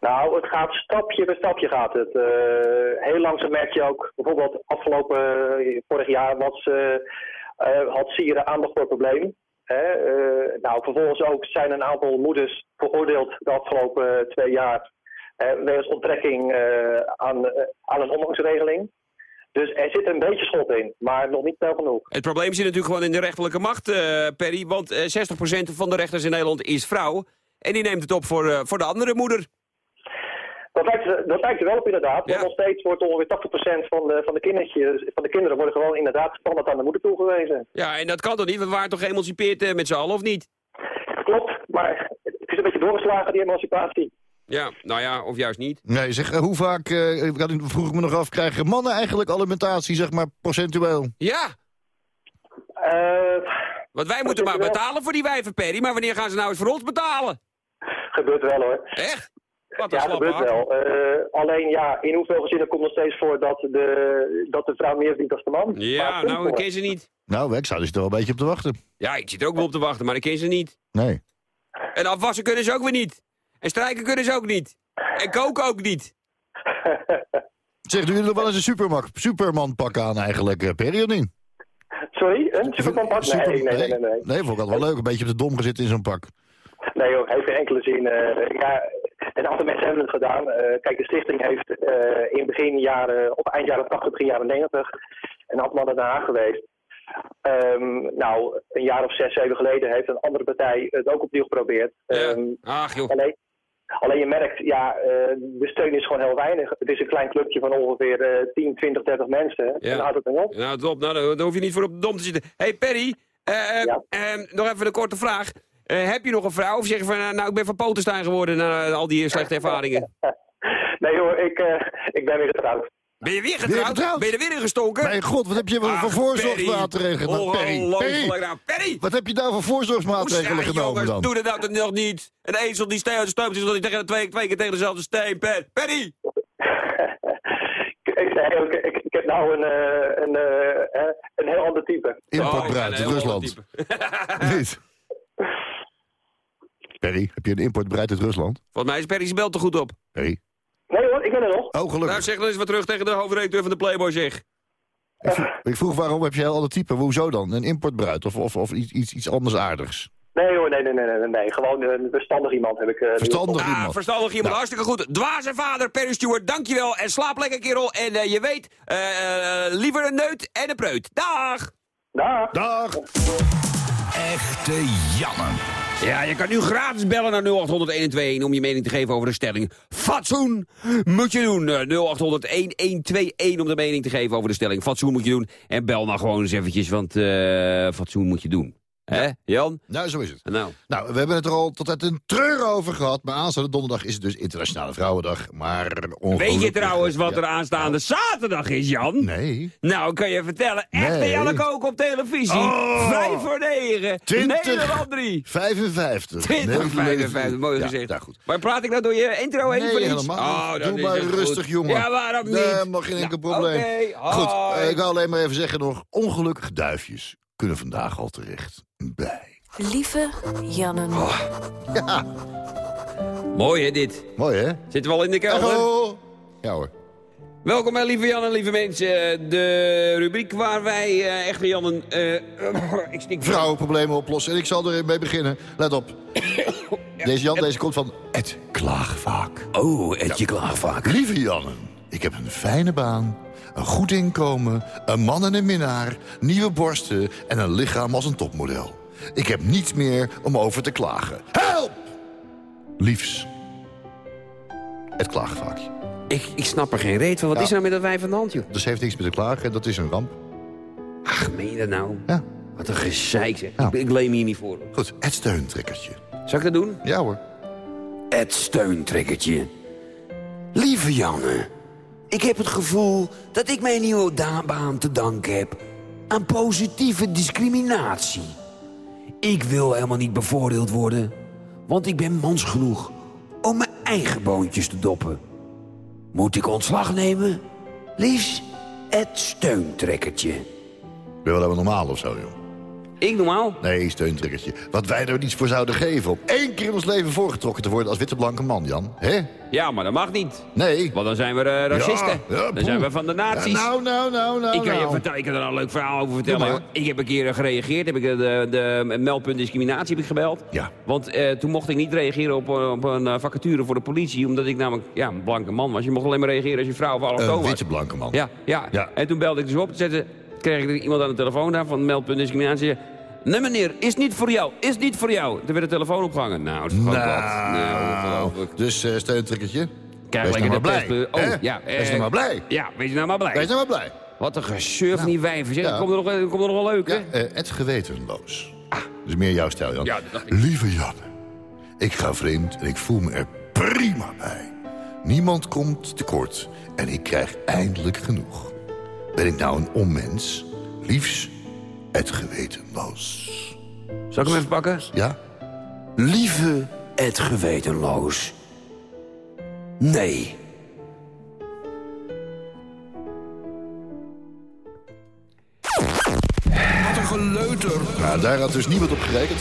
Nou, het gaat stapje bij stapje gaat het. Eh, heel langzaam merk je ook, bijvoorbeeld afgelopen, eh, vorig jaar was, eh, eh, had Sieren aandacht voor het probleem. Eh, nou, vervolgens ook zijn een aantal moeders veroordeeld de afgelopen eh, twee jaar eh wegens onttrekking eh, aan, eh, aan een omgangsregeling. Dus er zit een beetje schot in, maar nog niet snel genoeg. Het probleem zit natuurlijk gewoon in de rechterlijke macht, eh, Perry. Want eh 60% van de rechters in Nederland is vrouw. En die neemt het op voor, eh, voor de andere moeder. Dat lijkt, dat lijkt er wel op inderdaad. Want Ja. nog steeds wordt ongeveer 80% van de, van, de kindertjes, van de kinderen worden gewoon inderdaad standaard aan de moeder toegewezen. Ja, en dat kan toch niet? We waren toch geëmancipeerd eh, met z'n allen, of niet? Klopt, maar het is een beetje doorgeslagen die emancipatie. Ja, nou ja, of juist niet. Nee, zeg, eh, hoe vaak, eh, ik had- vroeg ik me nog af, krijgen mannen eigenlijk alimentatie, zeg maar, procentueel? Ja, Eh, want wij moeten maar betalen voor die wijven, Perry. Maar wanneer gaan ze nou eens voor ons betalen? gebeurt wel hoor. Echt? Wat een Ja, dat gebeurt wel. Eh, alleen ja, in hoeveel gezinnen komt nog steeds voor dat de, dat de vrouw meer verdient dan de man? Ja, nou, ik ken ze niet. Nou, ik zou dus er wel een beetje op te wachten. Ja, ik zit er ook wel op te wachten, maar ik ken ze niet. Nee. En afwassen kunnen ze ook weer niet. En strijken kunnen ze ook niet. En koken ook niet. <laughs> Zeg, doen jullie nog wel eens een superman, superman pak aan eigenlijk, eh, niet? Sorry, een superman pak? Super- Nee, nee, nee, nee. nee. Nee, vond ik altijd wel leuk. Een beetje op de dom gezitten in zo'n pak. Nee joh, heeft geen enkele zin. Eh, ja, een aantal mensen hebben het gedaan. Eh, kijk, de stichting heeft eh, in begin jaren, of eind jaren 80, begin jaren 90, een aantal mannen naar Haag geweest. Ehm, nou, een jaar of zes, zeven geleden heeft een andere partij het ook opnieuw geprobeerd. Ehm, Ach joh. alleen, alleen je merkt, ja, eh, de steun is gewoon heel weinig. Het is een klein clubje van ongeveer eh 10, 20, 30 mensen. En dan houdt het dan op. Nou, top. Nou, daar hoef je niet voor op de dom te zitten. hey, Perry. eh, eh, eh, nog even een korte vraag. Heb je nog een vrouw? Of zeg je van, nou, ik ben van Potenstein geworden na al die slechte ervaringen? <laughs> Nee hoor, ik, ik ben weer getrouwd. Ben je weer Weer getrouwd? Ben je er weer in gestoken? Mijn god, wat heb je Ach, voor voorzorgsmaatregelen Perry. genomen? Perry. Perry, Perry. wat heb je nou voor voorzorgsmaatregelen genomen jongens, dan? doe dat nou nog niet. Een ezel die steen uit de stoom is, dat hij tegen, twee, twee keer tegen dezelfde steen. Per, Perry! <laughs> ik, zei ook, ik, ik heb nou een, eh, een, eh, eh, een heel ander type. Importbruid Oh, uit een heel Rusland. <laughs> Niet. Perry, heb je een importbruid uit Rusland? Volgens mij is Perry zijn bel te goed op. Perry. Nee hoor, ik ben er nog. Oh, Nou, gelukkig. zeg dan eens wat terug tegen de hoofdredacteur van de Playboy, zeg. Ik vroeg, ik vroeg waarom heb je heel ander type? Hoezo dan? Een importbruid of, of, of iets, iets, iets anders aardigs? Nee hoor, nee, nee, nee, nee, nee. Gewoon een verstandig iemand heb ik. eh, Verstandig. Ah, iemand. verstandig iemand, Nou. hartstikke goed. Dwaze vader, Perry Stewart, dankjewel. En slaap lekker, kerel. En eh, je weet, eh, liever een neut en een preut. Dag! Dag. Dag! Echte Janne. Ja, je kan nu gratis bellen naar 0800 om je mening te geven over de stelling. Fatsoen moet je doen. Eh, 0800 om de mening te geven over de stelling. Fatsoen moet je doen. En bel nou gewoon eens eventjes, want eh fatsoen moet je doen. Hè, Jan? Nou, zo is het. Nou, Nou, we hebben het er al tot uit een treur over gehad. Maar aanstaande donderdag is het dus Internationale Vrouwendag. Maar weet je trouwens wat Ja. er aanstaande zaterdag is, Jan? Nee. Nou, kan je vertellen. Echte Nee. Janneke ook op televisie. Oh. Vijf voor negen. 20. Nederland 3. 55. 20, Nee, 55, mooi gezegd. Ja, goed. Maar praat ik nou door je intro heen Nee, iets? helemaal dan Doe is maar rustig, goed. jongen. Ja, waarom niet? Nee, mag geen enkel Nou, probleem. oké, Goed, eh, ik wou alleen maar even zeggen nog... ongelukkige duifjes kunnen vandaag al terecht bij. Lieve Jannen. Ja, Mooi hè, dit. mooi hè? Zitten we al in de kelder? Echo! Ja hoor. Welkom bij lieve Jan en lieve mensen. De rubriek waar wij, eh, echte Jannen... eh ik stik Vrouwenproblemen oplossen. En ik zal er mee beginnen. Let op. <coughs> Deze Jan, deze komt van het klaagvaak. Oh, Edje Klaagvaak. Lieve Jannen, ik heb een fijne baan, een goed inkomen, een man en een minnaar, nieuwe borsten en een lichaam als een topmodel. Ik heb niets meer om over te klagen. Help! Liefs. Het klaagvaakje. Ik, ik snap er geen reet van. Wat Ja. is er nou met dat wijf van de hand, joh? Dus heeft niks met te klagen, dat is een ramp. Ach, meen je dat nou? Ja. Wat een gezeik, zeg. Ja. Ik, ik leem hier niet voor. Goed, het steuntrekkertje. Zal ik dat doen? Ja hoor. Het steuntrekkertje. Lieve Janne, ik heb het gevoel dat ik mijn nieuwe baan te danken heb aan positieve discriminatie. Ik wil helemaal niet bevoordeeld worden, want ik ben mans genoeg om mijn eigen boontjes te doppen. Moet ik ontslag nemen? Liefst het steuntrekkertje. Ben je wel helemaal normaal of zo, joh? Ik normaal? Nee, steuntrekkertje. Wat wij er niets voor zouden geven om één keer in ons leven voorgetrokken te worden als witte blanke man, Jan. Hè? Ja, maar dat mag niet. Nee. Want dan zijn we eh, racisten. Ja, ja, dan zijn we van de nazi's. Ja, nou, nou, nou, nou. Ik kan, je nou. vertellen, ik kan er een leuk verhaal over vertellen. Ik heb een keer eh, gereageerd, heb ik eh, de, de meldpunt discriminatie heb ik gebeld. Ja. Want toen mocht ik niet reageren op, op een vacature voor de politie, omdat ik namelijk ja, een blanke man was. Je mocht alleen maar reageren als je vrouw of allochtoon Een was. witte blanke man. Ja, ja, Ja. En toen belde ik dus op, zette, kreeg ik iemand aan de telefoon daar van meldpunt discriminatie. Nee meneer, is niet voor jou, is niet voor jou. Toen werd de telefoon opgehangen. Nou, dat is gewoon wat. Nou, ongelooflijk. dus eh steuntrekkertje. Krijg Wees nou maar blij. Oh, ja. Wees eh, nou maar blij. Ja, wees nou maar blij. Wees nou maar blij. Wat een gesurf van die wijven. Zeg, ja. komt, er nog, komt er nog wel leuk, hè? Eh, het gewetenloos. Dat is meer jouw stijl, Jan. Ja, dat. Lieve Janne, ik ga vreemd en ik voel me er prima bij. Niemand komt tekort en ik krijg eindelijk genoeg. Ben ik nou een onmens? Liefs, het gewetenloos. Zal ik hem even pakken? Ja? Lieve Ed Gewetenloos. Nee. Wat een geleuter. Nou, daar had dus niemand op gerekend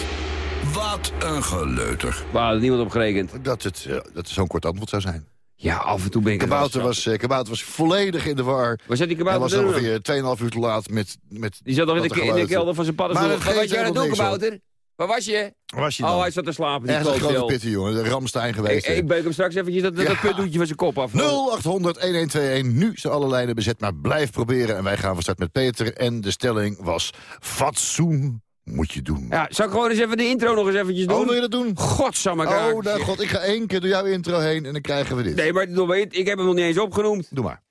Wat een geleuter. Waar had niemand op gerekend? dat het, eh, dat het zo'n kort antwoord zou zijn. Ja, af en toe ben ik er Kabouter was, eh, Kabouter was volledig in de war. Waar zat die Hij kabouter was te doen? ongeveer 2,5 uur te laat met, met Die zat nog in de, in kelder van zijn Maar paddenstoel. dat Wat was jij aan het doen, kabouter? Waar was je? Waar was je dan? Oh, hij zat te slapen, Echt een grote klootzeel. pitte, jongen. De Ramstein Ik, geweest. hè. ik beuk hem straks eventjes dat, dat, dat Ja. puntdoetje van zijn kop af. 0800 1121. Nu zijn alle lijnen bezet, maar blijf proberen. En wij gaan van start met Peter. En de stelling was: fatsoen moet je doen. Ja, zal ik gewoon eens even de intro nog eens eventjes doen? Oh, wil je dat doen? Godsamme Oh, nou god, ik ga één keer door jouw intro heen en dan krijgen we dit. Nee, maar ik heb hem nog niet eens opgenoemd. Doe maar.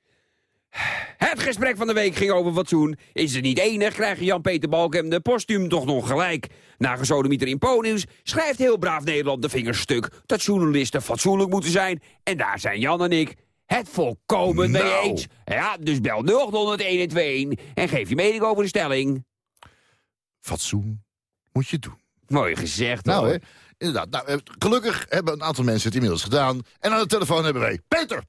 Het gesprek van de week ging over fatsoen. Is het niet enig, krijgt Jan-Peter Balkem de postuum toch nog gelijk. Na gesodemieter in Ponius schrijft heel braaf Nederland de vingers stuk... dat journalisten fatsoenlijk moeten zijn. En daar zijn Jan en ik het volkomen mee Nou. eens. Ja, dus bel 0800 1121 en geef je mening over de stelling. Fatsoen moet je doen. Mooi gezegd, Nou, hoor. hè, inderdaad. Nou, eh, gelukkig hebben een aantal mensen het inmiddels gedaan. En aan de telefoon hebben wij Peter.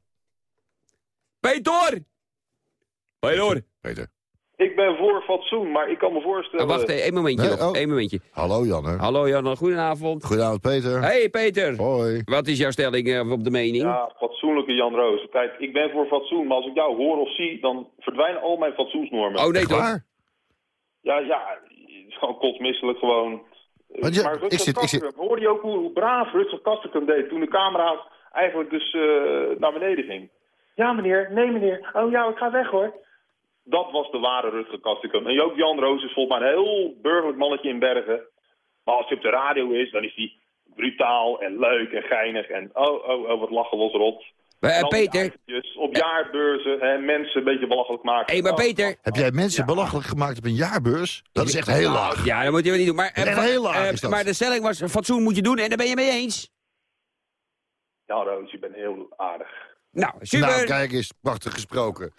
Peter! Peter! Peter. Ik ben voor fatsoen, maar ik kan me voorstellen... Ah, wacht, één momentje Nee, nog. oh. één momentje. Hallo Janne. Hallo Jan, goedenavond. Goedenavond Peter. Hey Peter, Hoi. wat is jouw stelling eh, op de mening? Ja, fatsoenlijke Jan Roos. Kijk, ik ben voor fatsoen, maar als ik jou hoor of zie, dan verdwijnen al mijn fatsoensnormen. Oh nee toch? waar? Ja, ja, gewoon kotsmisselijk gewoon. Want je- maar ik Rutger zit- ik zit- hoorde je ook hoe, hoe braaf Rutger Kastrikum deed toen de camera eigenlijk dus eh, naar beneden ging? Ja meneer, nee meneer, oh ja, ik ga weg hoor. Dat was de ware Rutger Kastrikum. En Joop Jan Roos is volgens mij een heel burgerlijk mannetje in Bergen. Maar als hij op de radio is, dan is hij brutaal en leuk en geinig. En oh, oh, oh, wat lachen los rot. Eh, die Peter, Op jaarbeurzen, hè, mensen een beetje belachelijk maken. hé maar Oh, Peter. Heb jij mensen belachelijk gemaakt op een jaarbeurs? Dat is echt heel laag. Ja, dat moet je wel niet doen. Maar, eh, En va- heel laag eh, is dat. maar de stelling was, fatsoen moet je doen en daar ben je mee eens. Ja, Roos, je bent heel aardig. Nou, super. Nou, kijk eens. Prachtig gesproken.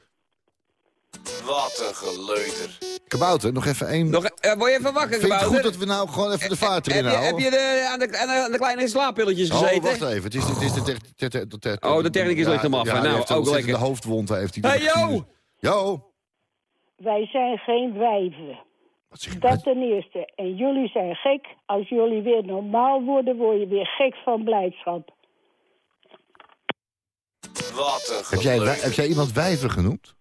Wat een geleuter. Kabouter, nog even één. Nog, word je even wakker, Vind je het Kabouter? goed dat we nou gewoon even de vaart erin je, heb houden? je de, aan, de, aan, de, aan de kleine slaappilletjes Oh, gezeten? wacht even. Het is, het is de, te- te- te- te- te- Oh, de technicus ligt hem af. Ja, Nou, heeft ook lekker. hoofdwond heeft hij. Hey, yo! Yo! Wij zijn geen wijven. Wat zeg je? Dat ten eerste. En jullie zijn gek. Als jullie weer normaal worden, word je weer gek van blijdschap. Wat een Heb jij, geleuter. heb jij iemand wijven genoemd?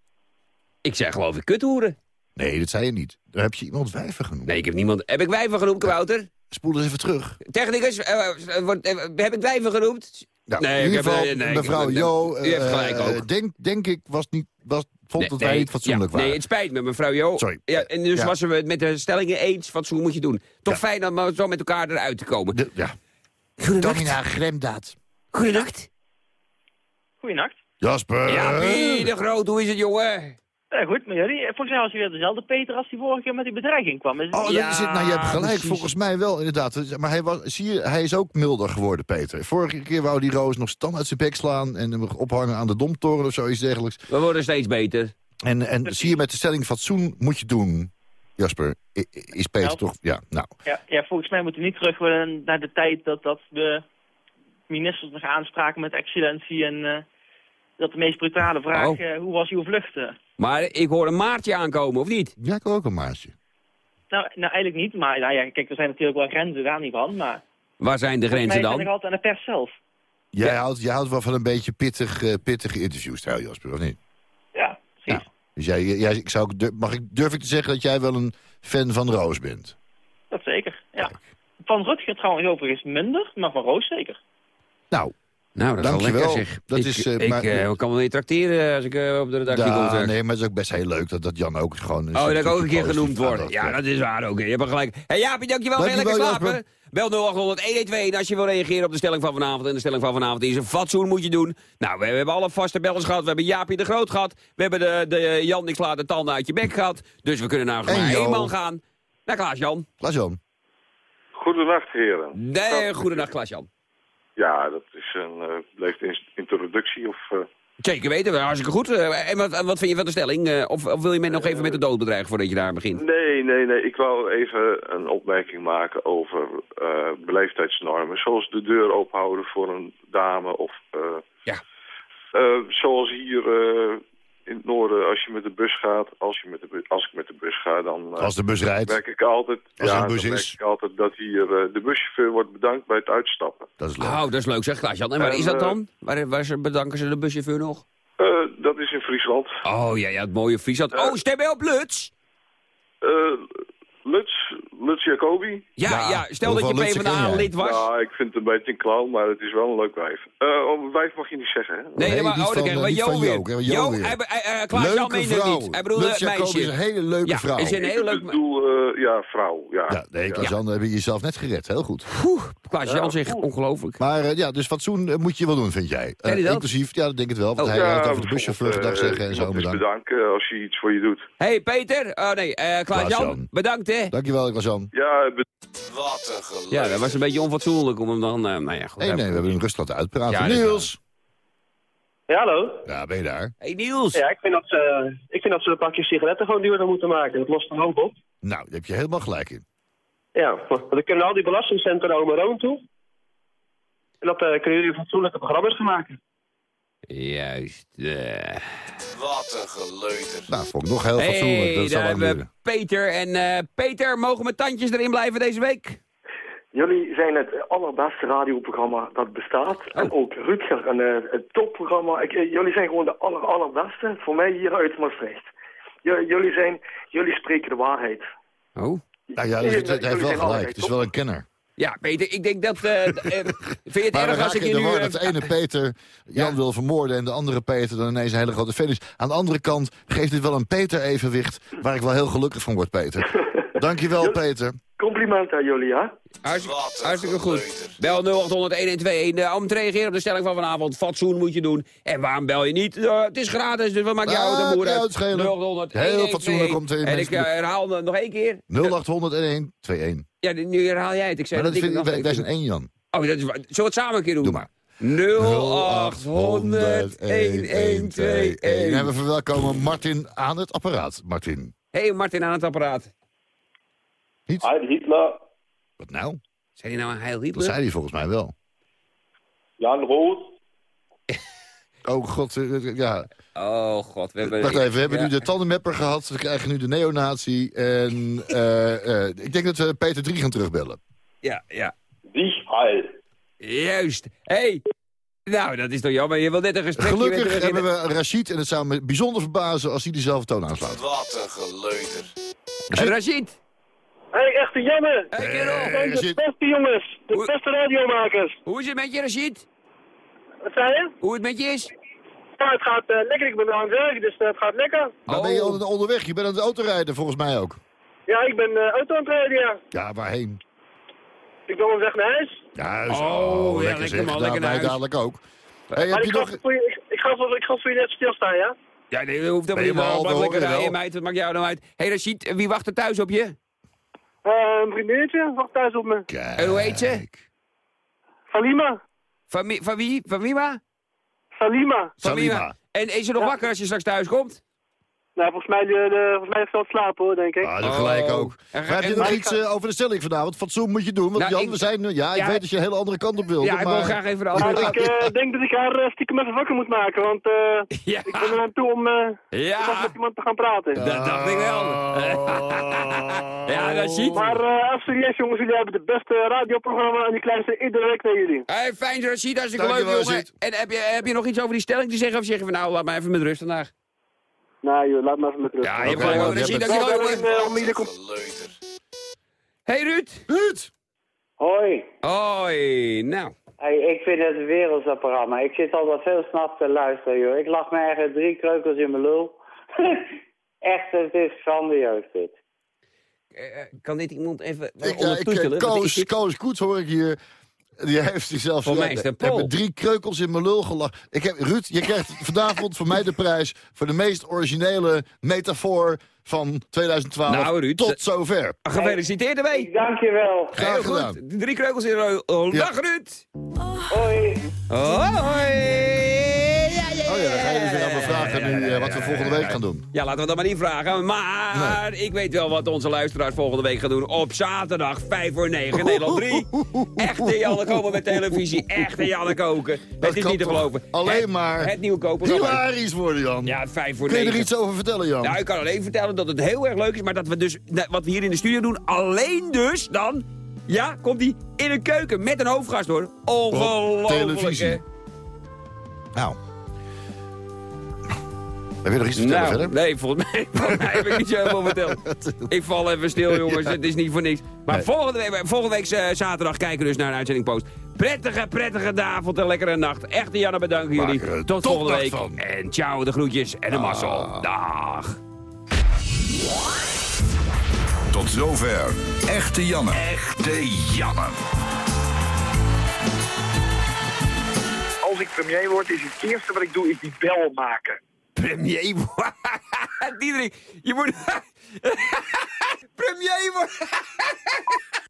Ik zeg geloof ik kuthoeren. Nee, dat zei je niet. Dan heb je iemand wijven genoemd. Nee, ik heb niemand... Heb ik wijven genoemd, Kabouter? Spoel eens even terug. Technicus, eh, eh, wordt- eh, heb ik wijven genoemd? Nou, Nee, in ik ieder heb, geval, eh, nee, mevrouw Jo... u heeft eh, gelijk ook. eh, Denk, denk ik, was niet, was, vond Nee, dat wij nee, niet fatsoenlijk ja, waren. Nee, het spijt me, mevrouw Jo. Sorry. Ja, en dus Ja. was we het met de stellingen eens, fatsoen moet je doen. Toch Ja. fijn om zo met elkaar eruit te komen. De- ja. Goedenacht. Domina Gremdaad. Goedenacht. Goedenacht. Jasper. Ja, de Groot, hoe is het, jongen? Ja, goed, maar jullie, volgens mij was je weer dezelfde Peter als die vorige keer met die bedreiging kwam. Is Oh, is het. Nou, je hebt gelijk. precies. Volgens mij wel, inderdaad. Maar hij, was, zie je, hij is ook milder geworden, Peter. Vorige keer wou die Roos nog stand uit zijn bek slaan... en hem ophangen aan de domtoren of zoiets dergelijks. We worden steeds beter. En, en zie je met de stelling fatsoen moet je doen, Jasper, is Peter Ja. toch... Ja, nou, Ja, ja, volgens mij moeten we niet terug naar de tijd dat, dat de ministers nog aanspraken met excellentie en eh, dat de meest brutale vraag, Oh. eh, hoe was uw vluchten? Maar ik hoor een maartje aankomen, of niet? ja, ik wil ook een maatje. Nou, nou eigenlijk niet, maar nou ja, kijk, er zijn natuurlijk wel grenzen daar niet van, maar Waar zijn de grenzen dan? nog altijd aan de pers zelf. Jij, houdt, jij houdt wel van een beetje pittig, eh, pittige interviewstijl, Jasper, of niet? Ja, precies. Ja. Dus jij, jij, ik zou, mag ik, durf ik te zeggen dat jij wel een fan van Roos bent? Dat zeker, ja. Van Rutger trouwens overigens minder, maar van Roos zeker. Nou, Nou, dat is wel lekker zeg. Dat ik is, eh, ik maar- eh, kan wel weer tracteren als ik eh, op de redactie kom. ja, zeg. nee, maar het is ook best heel leuk dat, dat Jan ook gewoon... Oh, dat ik ook een keer genoemd word. Ja, dat is waar ook. Je hebt gelijk. Hé hey, Jaapie, dankjewel. Ga lekker slapen? Bel 0800 112 als je wil reageren op de stelling van vanavond. En de stelling van vanavond is een fatsoen moet je doen. Nou, we, we hebben alle vaste bellers gehad. We hebben Jaapie de Groot gehad. We hebben de, de Jan, ik sla de tanden uit je bek gehad. Dus we kunnen maar Jo. één man gaan. Naar Klaas-Jan. Klaas-Jan. Goedenacht, heren. Nee, goedendag Klaas-Jan. Ja, dat is een beleefde in- introductie. Of, uh... Zeker weten, hartstikke goed. Uh, en wat, wat vind je van de stelling? Of, of, wil je mij nog even met de dood bedreigen voordat je daar begint? Nee, nee, nee. Ik wou even een opmerking maken over beleefdheidsnormen. Zoals de deur openhouden voor een dame of... ja. Eh, zoals hier eh, in het noorden, als je met de bus gaat, als, je met de bu- als ik met de bus ga, dan eh, Als de bus rijdt. merk ik altijd, Als er ja, een bus dan is. merk ik altijd dat hier eh, de buschauffeur wordt bedankt bij het uitstappen. Dat is leuk. Oh, dat is leuk zeg, Klaas-Jan. En waar En, is dat eh, dan? Waar, waar ze, bedanken ze de buschauffeur nog? Eh, dat is in Friesland. Oh ja, ja, het mooie Friesland. Oh, stem je op Luts? Eh, Luts, Luts Jacobi. Ja, ja, stel dat je PvdA lid was. Ja, ik vind het een beetje een clown, maar het is wel een leuk wijf. Eh oh, wijf mag je niet zeggen, hè? Nee, nee, maar oh, dan van, krijgen eh, we niet Jo weer. Jo, hè, Jo Jo, weer. hij, be- hij, eh, Klaas-Jan meende het niet. Hij bedoelde Lutz meisje. is een hele leuke ja, vrouw. is een heel Ik leuk... bedoel, eh, ja, vrouw. Ja, Ja, nee, Klaas-Jan, heb je jezelf net gered. Heel goed. Klaas-Jan zegt ongelooflijk. Maar eh, ja, dus fatsoen eh, moet je wel doen, vind jij. Eh, inclusief, ja, dat denk ik wel. Want Oh. hij Ja, had over de buschauffeur eh, zeggen en zo. Bedankt. bedanken als je iets voor je doet. hey, Peter. Oh nee, eh Klaas-Jan. Klaas-Jan. Bedankt, hè. Dankjewel, Ja, be- Wat een geluk. Ja, dat was een beetje onfatsoenlijk om hem dan... eh, nou ja, goed. Nee, nee, we hebben hem rustig laten uitpraten. Ja, Niels! Ja, hallo? Ja, ben je daar? Hey, Niels. Ja, ik vind dat ze, ik vind dat ze een pakje sigaretten gewoon duurder moeten maken. Dat lost een hoop op. Nou, daar heb je helemaal gelijk in. Ja, want dan kunnen al die belastingcenten naar Omeroon toe. En dat eh, kunnen jullie fatsoenlijke programma's gaan maken. Juist. eh. Wat een geleuter. Nou, vond ik nog heel fatsoenlijk. Hey, Dat zal daar hebben duren. we Peter. En eh, Peter, mogen mijn tandjes erin blijven deze week? Jullie zijn het allerbeste radioprogramma dat bestaat. En ook Rutger, een, eh, een topprogramma. Ik, jullie zijn gewoon de aller, allerbeste. Voor mij hier uit Maastricht. J- jullie, zijn, jullie spreken de waarheid. Oh. Nou ja, hij heeft wel zijn gelijk. Het is wel een kenner. Ja, Peter, ik denk dat... eh, eh, <laughs> vind je het Maar erg als ik je nu... eh, dat de ene Peter Jan wil vermoorden... en de andere Peter dan ineens een hele grote fan is. Aan de andere kant geeft dit wel een Peter-evenwicht... waar ik wel heel gelukkig van word, Peter. <laughs> Dankjewel, Peter. Compliment aan jullie, hè? Hartstikke, hartstikke goed. Bel 0800-1121 uh, om te reageren op de stelling van vanavond. Fatsoen moet je doen. En waarom bel je niet? Het is gratis, dus wat maakt jou Ah, de uitschelen. 0800 Heel fatsoenlijk om te- En ik eh, herhaal het nog één keer. 0800 1121. Ja, nu herhaal jij het. Ik zei Maar dat dat vind, ik wij, wij zijn één, Jan. Oh, dat is, zullen we het samen een keer doen? Doe maar. 0800 1121. En we verwelkomen Martin aan het apparaat. Martin. Hey Martin aan het apparaat. Heil Hitler, Wat nou? Zei hij nou een heil Dat Hitler? zei hij volgens mij wel. Jan Roos. <laughs> Oh god, eh, eh, ja. Oh god, we hebben... Wacht even, we hebben Ja. nu de tandenmepper gehad. We krijgen nu de neonazi. En eh, eh, ik denk dat we Peter 3 gaan terugbellen. Ja, ja. Dich Heil. Juist. Hey. Nou, dat is toch jammer. Je wil net een gesprekje Gelukkig met hebben we Rashid. En het zou me bijzonder verbazen als hij dezelfde toon aanslaat. Wat een geleuter. Rashid. Hé, hey, echte Janne! Hey, kerel. We zijn de Rashid. beste jongens, de Hoe- beste radiomakers. Hoe is het met je, Rashid? Wat zei je? Hoe het met je is? Ja, het gaat eh, lekker. Ik ben aan het werk, dus eh, het gaat lekker. Waar ben je Oh. onder- onderweg? Je bent aan het autorijden volgens mij ook. Ja, ik ben eh, auto aan het rijden, ja. Ja, waarheen? Ik ben op weg naar huis. Juist. Oh, ja, lekker zeg. man, Nou, lekker naar huis. dadelijk ook. Hey, Maar heb ik je ga, nog... voor je, ik, ik, ga voor, ik ga voor je net stilstaan, ja? Ja, nee, dat hoeft helemaal niet. Blijf lekker rijden, meid. Wat maakt jou nou uit? Hey, Rashid, wie wacht er thuis op je? Eh, een vriendinnetje wacht thuis op me. En hoe heet ze? Salima. Van, wie- van wie? Van? Salima. Salima. En is ze nog wakker als je straks thuis komt? Nou, volgens mij, de, de, volgens mij heeft ze al slapen, hoor, denk ik. Ah, dat gelijk Oh. ook. Maar heb je nog maar iets eh, over de stelling vanavond? Fatsoen moet je doen. Want Nou, Jan, ik- we zijn nu... Ja, ik Ja. weet dat je een hele andere kant op wilde. Ja, ik maar... wil graag even de Nou, andere... ik eh, denk dat ik haar eh, stiekem even wakker moet maken, want eh, <laughs> Ja. ik ben er aan toe om, eh, om Ja, met iemand te gaan praten. dat dacht ik wel. <laughs> ja, Rashid. Maar eh even serieus, jongens, jullie hebben het beste radioprogramma en die kleinste iedere week naar jullie. Hey, fijn, Rashid. Hartstikke leuk, jongen. En heb je, heb je nog iets over die stelling te zeggen? Of zeg je van, nou, laat mij even met rust vandaag? Nou joh, laat me even met rust. Ja, je hebt je. Eh, Wat ieder een geleuter. Hey, Ruud. Ruud! Hoi. Hoi, nou. Hey, ik vind het een wereldsapparaat, maar ik zit altijd veel s'nachts te luisteren, joh. Ik lag me ergens drie kreukels in mijn lul. <laughs> Echt, het is grandioos dit. Eh, eh, kan dit iemand even Ik, ja, ik, eh, Wat? Koos Koets hoor ik hier. Die heeft zichzelf... Voor mij is het een Ik heb drie kreukels in mijn lul gelachen. Ik heb, Ruud, je krijgt vanavond voor mij de prijs... voor de meest originele metafoor van 2012. Nou, Ruud, Tot eh, zover. Gefeliciteerd ermee. Dank je wel. Graag Heel gedaan. goed. Drie kreukels in een oh, Ja. Dag, Ruud. Hoi. Hoi. Ja, ja, Oh ja, dan ga je weer nu eh, wat we volgende week gaan doen. Ja, laten we dat maar niet vragen. Maar ik weet wel wat onze luisteraars volgende week gaan doen. Op zaterdag, 5 voor 9, Nederland 3. Echte Janne komen met televisie. Echte Janne koken. Het is niet te geloven. alleen Het- maar Het nieuwe koken. Hilarisch worden, Jan. Ja, 5 voor Kun je 9. er iets over vertellen, Jan? Nou, ik kan alleen vertellen dat het heel erg leuk is, maar dat we dus, dat wat we hier in de studio doen, alleen dus dan, ja, komt hij in een keuken met een hoofdgast hoor. Ongelooflijk? Nou. Heb je nog iets te vertellen Nou, verder? nee, volgens mij, <laughs> volgens mij heb ik niet zo helemaal verteld. <laughs> Ik val even stil, <laughs> jongens. Het is niet voor niks. Maar Nee. volgende week, volgende week eh, zaterdag kijken we dus naar een uitzending post. Prettige, prettige avond en lekkere nacht. Echte Janne, bedanken jullie. Maak Tot volgende week. van. En ciao, de groetjes en de mazzel. Dag. Tot zover. Echte Janne. Echte Janne. Als ik premier word, is het eerste wat ik doe, is die bel maken. Premier worden. Diederik, je moet... premier worden. <laughs>